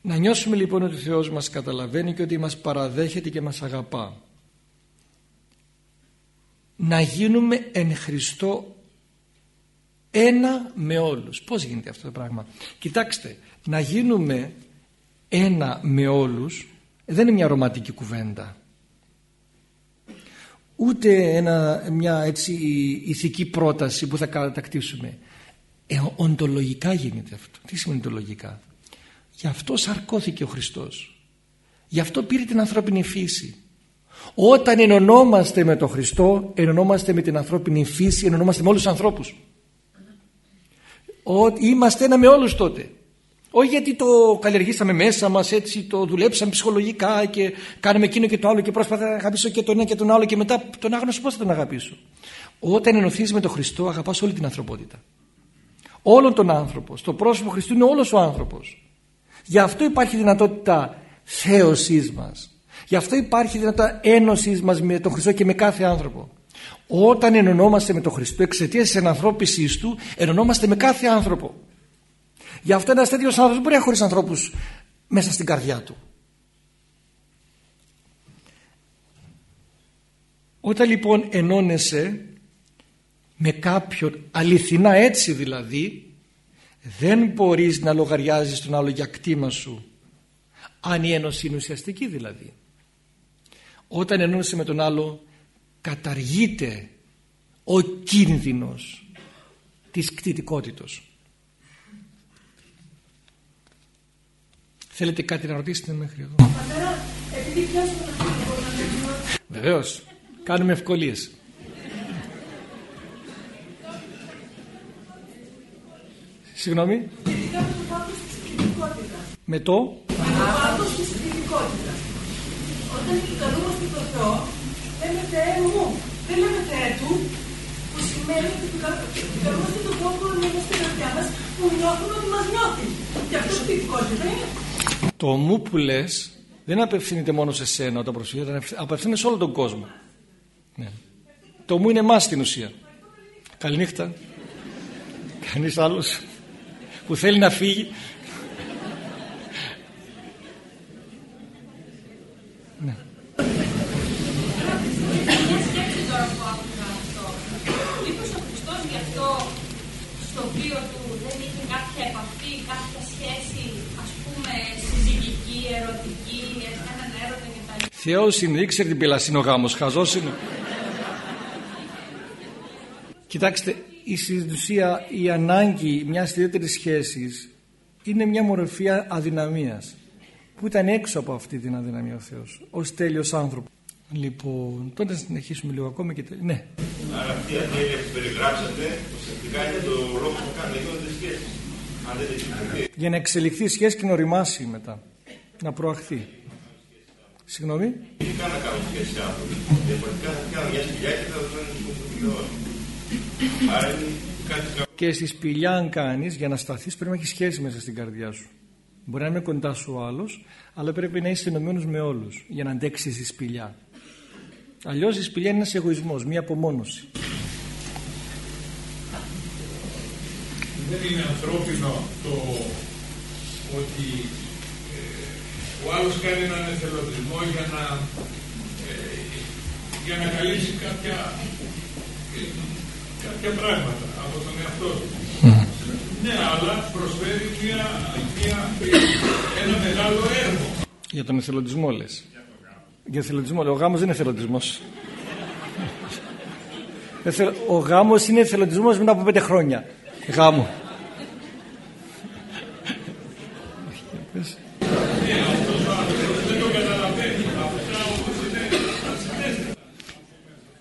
Να νιώσουμε λοιπόν ότι ο Θεός μας καταλαβαίνει και ότι μας παραδέχεται και μας αγαπά. Να γίνουμε εν Χριστώ ένα με όλους. Πώς γίνεται αυτό το πράγμα; Κοιτάξτε, να γίνουμε ένα με όλους δεν είναι μια ρομαντική κουβέντα. Ούτε ένα, μια έτσι ηθική πρόταση που θα κατακτήσουμε. Ε, οντολογικά γίνεται αυτό. Τι σημαίνει οντολογικά; Γι' αυτό σαρκώθηκε ο Χριστός. Γι' αυτό πήρε την ανθρώπινη φύση. Όταν ενωνόμαστε με τον Χριστό, ενωνόμαστε με την ανθρώπινη φύση, ενωνόμαστε με όλους τους ανθρώπους ότι είμαστε ένα με όλους τότε. Όχι γιατί το καλλιεργήσαμε μέσα μας έτσι, το δουλέψαμε ψυχολογικά και κάναμε εκείνο και το άλλο και προσπαθώ να αγαπήσω και τον ένα και τον άλλο και μετά τον άγνωστο πώς θα τον αγαπήσω. Όταν ενωθείς με τον Χριστό αγαπάς όλη την ανθρωπότητα. Όλον τον άνθρωπο. Στο πρόσωπο Χριστού είναι όλος ο άνθρωπος. Γι' αυτό υπάρχει δυνατότητα θέωσής μας. Γι' αυτό υπάρχει δυνατότητα ένωσης μας με τον Χριστό και με κάθε άνθρωπο. Όταν ενωνόμαστε με τον Χριστό εξαιτίας της ενανθρώπισή του, ενωνόμαστε με κάθε άνθρωπο. Γι' αυτό ένας τέτοιος άνθρωπος δεν μπορεί να χωρίσει ανθρώπους μέσα στην καρδιά του. Όταν λοιπόν ενώνεσαι με κάποιον αληθινά έτσι δηλαδή δεν μπορείς να λογαριάζεις τον άλλο για κτήμα σου αν η ένωση είναι ουσιαστική δηλαδή όταν ενώνεσαι με τον άλλο καταργείται ο κίνδυνος της κτητικότητος. Θέλετε κάτι να ρωτήσετε μέχρι εδώ; Βεβαίως. Κάνουμε ευκολίες. Συγγνώμη. Με το. Όταν επικαλούμαστε το Θεό, λέμε Θεέ μου, δεν λέμε Θεέ του, που σημαίνει ότι επικαλούμαστε τον τρόπο που είναι στην καρδιά μας, που νιώθουμε ότι μας νιώθει. Και αυτό κτητικότητα είναι. Το μου που λες δεν απευθύνεται μόνο σε σένα όταν προσφύγεις, απευθύνεται σε όλο τον κόσμο. Ναι. Το μου είναι εμάς στην ουσία. Καληνύχτα. Κανείς άλλος που θέλει να φύγει. Ναι. στο βίο του δεν είχε κάποια επαφή, κάποια σχέση ας πούμε συζυγική, ερωτική, έναν έρωτα κτλ. Θεός είναι, ήξερε την πελασίνο γάμος, χαζός είναι. Κοιτάξτε, η συνδουσία, η ανάγκη μιας ιδιαίτερης σχέσης είναι μια μορφή αδυναμίας που ήταν έξω από αυτή την αδυναμία ο Θεός, ως τέλειος άνθρωπος. Λοιπόν, τότε να συνεχίσουμε λίγο ακόμα και τέλειο. Ναι. Άρα αυτή η αδυναμία που περιγράψατε, ουσιαστικά είναι το λόγο που κάνει λίγο τις σχέσεις. Αν δεν έχει Για να εξελιχθεί η σχέση και να οριμάσει μετά. Να προαχθεί. Συγγνώμη. Δεν κάνω να κάνω σχέση άνθρωποι. Διαφορετικά θα κάνω μια σκυλιά και θα δω και στη σπηλιά αν κάνεις για να σταθείς πρέπει να έχεις σχέση μέσα στην καρδιά σου. Μπορεί να είναι κοντά σου ο άλλος, αλλά πρέπει να είσαι ενωμένος με όλους για να αντέξεις τη σπηλιά. Αλλιώς η σπηλιά είναι ένας εγωισμός, μία απομόνωση. Δεν είναι ανθρώπινο το ότι ε, ο άλλος κάνει έναν εθελοντισμό για να, ε, για να καλύψει κάποια κάποια πράγματα από τον εαυτό του. Ναι, αλλά προσφέρει μια, μια, ένα μεγάλο έργο. Για τον εθελοντισμό λες. Για τον εθελοντισμό. Ο γάμος δεν είναι εθελοντισμός. Ο γάμος είναι εθελοντισμός μετά από πέντε χρόνια. Γάμο.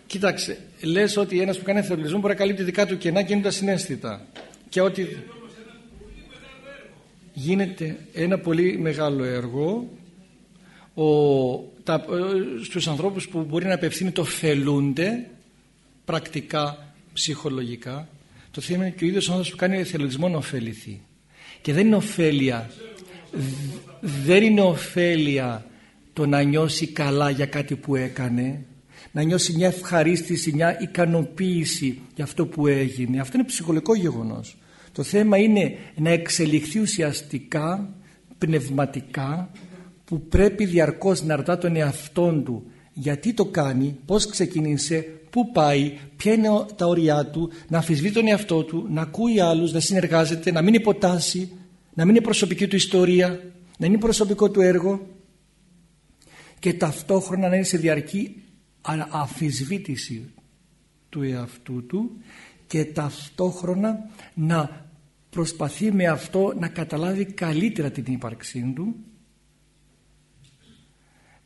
Κοίταξε, λες ότι ένας που κάνει εθελοντισμό μπορεί να καλύπτει δικά του κενά και είναι τα συνέστητα. Και ότι γίνεται ένα πολύ μεγάλο έργο ο, τα, στους ανθρώπους που μπορεί να απευθύνει το φελούνται πρακτικά, ψυχολογικά. Το θέμα είναι και ο ίδιος άνθρωπος που κάνει εθελοντισμό να ωφεληθεί. Και δεν είναι ωφέλεια, δεν είναι ωφέλεια το να νιώσει καλά για κάτι που έκανε να νιώσει μια ευχαρίστηση, μια ικανοποίηση για αυτό που έγινε. Αυτό είναι ψυχολογικό γεγονός. Το θέμα είναι να εξελιχθεί ουσιαστικά, πνευματικά, που πρέπει διαρκώς να ρωτά τον εαυτό του γιατί το κάνει, πώς ξεκίνησε, πού πάει, ποια είναι τα όρια του, να αφισβεί τον εαυτό του, να ακούει άλλους, να συνεργάζεται, να μην υποτάσει, να μην είναι προσωπική του ιστορία, να είναι προσωπικό του έργο και ταυτόχρονα να είναι σε διαρκή αφισβήτηση του εαυτού του και ταυτόχρονα να προσπαθεί με αυτό να καταλάβει καλύτερα την ύπαρξή του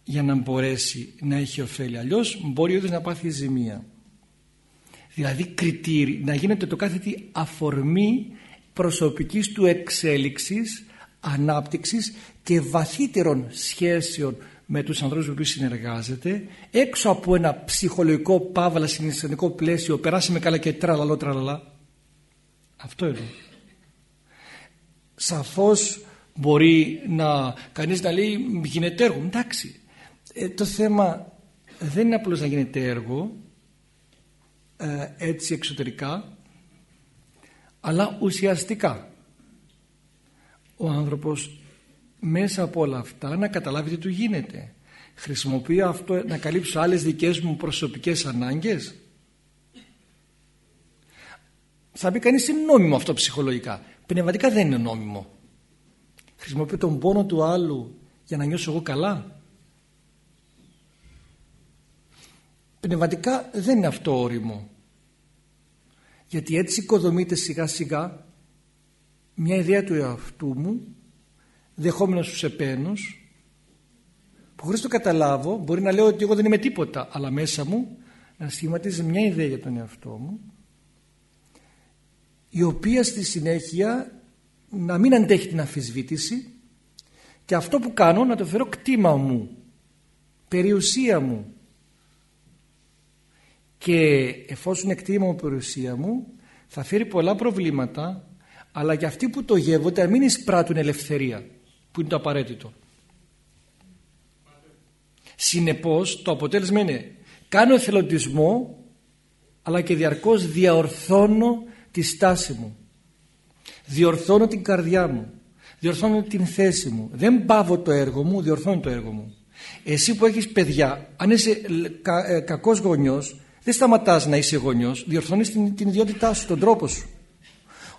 για να μπορέσει να έχει ωφέλη. Αλλιώς μπορεί ο να πάθει ζημία. Δηλαδή κριτήρι να γίνεται το κάθε τι αφορμή προσωπικής του εξέλιξης ανάπτυξης και βαθύτερων σχέσεων με τους ανθρώπους που συνεργάζεται. Έξω από ένα ψυχολογικό παύλα συναισθηματικό πλαίσιο περάσαμε καλά και τραλαλό τραλαλά. Αυτό είναι σαφώς μπορεί να κανείς να λέει γίνεται έργο εντάξει. Ε, το θέμα δεν είναι απλώς να γίνεται έργο ε, έτσι εξωτερικά αλλά ουσιαστικά ο άνθρωπος μέσα από όλα αυτά να καταλάβει τι του γίνεται. Χρησιμοποιεί αυτό να καλύψω άλλες δικές μου προσωπικές ανάγκες. Θα πει κανείς είναι νόμιμο αυτό ψυχολογικά. Πνευματικά δεν είναι νόμιμο. Χρησιμοποιεί τον πόνο του άλλου για να νιώσω εγώ καλά. Πνευματικά δεν είναι αυτό όριμο. Γιατί έτσι οικοδομείται σιγά σιγά μια ιδέα του εαυτού μου δεχόμενος τους επένους που χωρίς το καταλάβω μπορεί να λέω ότι εγώ δεν είμαι τίποτα αλλά μέσα μου να σχηματίζει μια ιδέα για τον εαυτό μου η οποία στη συνέχεια να μην αντέχει την αμφισβήτηση και αυτό που κάνω να το φέρω κτήμα μου περιουσία μου. Και εφόσον είναι κτήμα μου περιουσία μου θα φέρει πολλά προβλήματα αλλά και αυτοί που το γεύονται να μην εισπράττουν ελευθερία που είναι το απαραίτητο. Συνεπώς το αποτέλεσμα είναι κάνω εθελοντισμό αλλά και διαρκώς διαορθώνω τη στάση μου. Διορθώνω την καρδιά μου. Διορθώνω την θέση μου. Δεν πάβω το έργο μου, διορθώνω το έργο μου. Εσύ που έχεις παιδιά, αν είσαι κα, ε, κακός γονιός, δεν σταματάς να είσαι γονιός, διορθώνεις την, την ιδιότητά σου, τον τρόπο σου.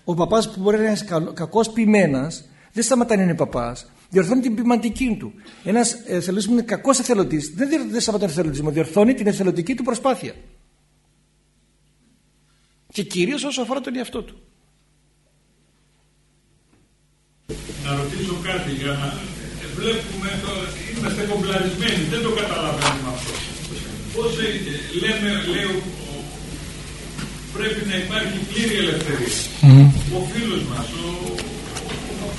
Ο παπάς που μπορεί να είναι κακός ποιημένας, δεν σταματά να είναι παπάς, διορθώνει την ποιηματική του. Ένας εθελοντής που είναι κακός εθελοντής, δεν, δεν σταματά τον εθελοντισμό, διορθώνει την εθελοντική του προσπάθεια. Και κυρίως όσο αφορά τον εαυτό του. Να ρωτήσω κάτι για να βλέπουμε, είμαστε κομπλαρισμένοι, δεν το καταλαβαίνουμε αυτό. Πώς λέμε, λέω, πρέπει να υπάρχει πλήρη ελευθερία. Ο φίλος μας, ο,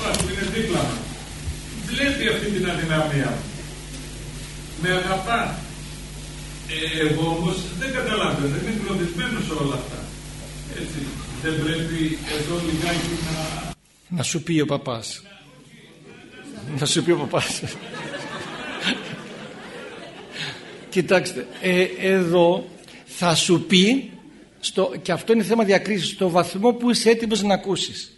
ο παπάς που είναι δίπλα μας, βλέπει αυτή την αδυναμία. Με αγαπά. Ε, εγώ όμως δεν καταλαβαίνω, δεν είμαι κλωδισμένος σε όλα αυτά. Έτσι, δεν πρέπει εδώ λιγάκι να... Να σου πει ο παπάς. Να σου πει ο παπάς. Κοιτάξτε, ε, εδώ θα σου πει στο, και αυτό είναι θέμα διακρίσης στο βαθμό που είσαι έτοιμος να ακούσεις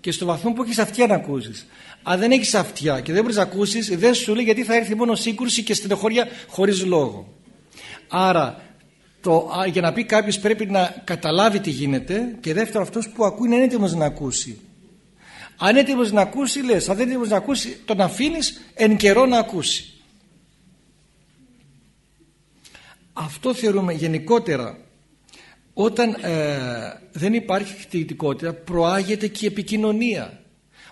και στο βαθμό που έχεις αυτιά να ακούσεις. Αν δεν έχεις αυτιά και δεν μπορείς να ακούσεις δεν σου λέει γιατί θα έρθει μόνο σύγκρουση και στενοχώρια χωρίς λόγο. Άρα το, για να πει κάποιος πρέπει να καταλάβει τι γίνεται και δεύτερο αυτός που ακούει να είναι έτοιμος να ακούσει. Αν είναι έτοιμος να ακούσει λες αν δεν είναι έτοιμος να ακούσει τον αφήνεις εν καιρό να ακούσει. Αυτό θεωρούμε γενικότερα όταν ε, δεν υπάρχει κτητικότητα προάγεται και η επικοινωνία.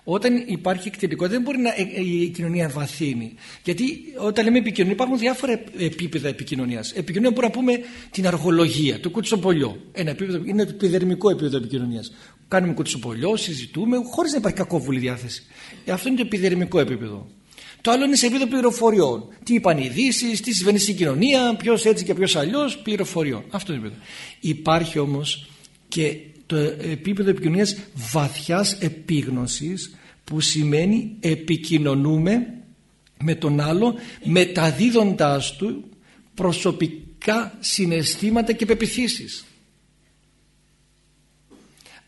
Όταν υπάρχει κτητικότητα δεν μπορεί να, ε, ε, η κοινωνία βαθύνει. Γιατί όταν λέμε επικοινωνία υπάρχουν διάφορα επίπεδα επικοινωνίας. Επικοινωνία μπορούμε να πούμε την αργολογία, το κουτσοπολιό. Ένα επίπεδο, είναι το επιδερμικό επίπεδο επικοινωνίας. Κάνουμε κουτσοπολιό, συζητούμε χωρίς να υπάρχει κακόβουλη διάθεση. Αυτό είναι το επιδερμικό επίπεδο το άλλο είναι σε επίπεδο πληροφοριών. Τι είπαν οι ειδήσεις, τι συμβαίνει στην κοινωνία, ποιος έτσι και ποιος αλλιώς, πληροφοριών. Αυτό είναι το επίπεδο. Υπάρχει όμως και το επίπεδο επικοινωνίας βαθιάς επίγνωσης που σημαίνει επικοινωνούμε με τον άλλο μεταδίδοντάς του προσωπικά συναισθήματα και πεπιθήσεις.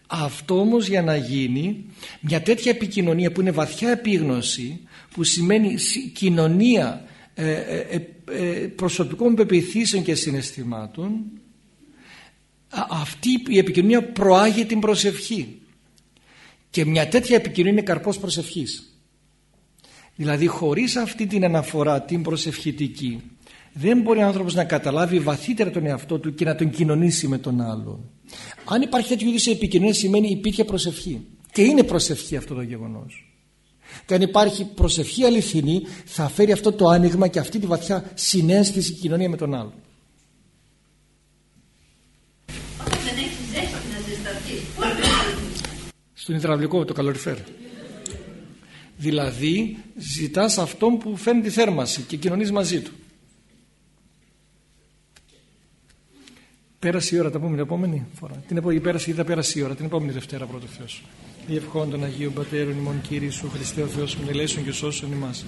Αυτό όμως για να γίνει μια τέτοια επικοινωνία που είναι βαθιά επίγνωση που σημαίνει κοινωνία ε, ε, ε, προσωπικών πεπιθήσεων και συναισθημάτων αυτή η επικοινωνία προάγει την προσευχή. Και μια τέτοια επικοινωνία είναι καρπός προσευχής. Δηλαδή χωρίς αυτή την αναφορά την προσευχητική δεν μπορεί ο άνθρωπος να καταλάβει βαθύτερα τον εαυτό του και να τον κοινωνήσει με τον άλλον. Αν υπάρχει τέτοιου είδους επικοινωνία σημαίνει υπήρχε προσευχή. Και είναι προσευχή αυτό το γεγονός και αν υπάρχει προσευχή αληθινή θα φέρει αυτό το άνοιγμα και αυτή τη βαθιά συνέστηση και κοινωνία με τον άλλο. Στον υδραυλικό το καλοριφέρ. Δηλαδή ζητάς αυτόν που φέρνει τη θέρμαση και κοινωνείς μαζί του. Πέρασε η ώρα, τα πούμε την επόμενη φορά. Την επόμενη πέρασε ή θα πέρασε η ώρα, την επόμενη Δευτέρα πρώτο Θεός. Διευχών των Αγίων Πατέρων ημών Κύριε Σου Χριστέ ο Θεός μου ελέησον και σώσον ημάς.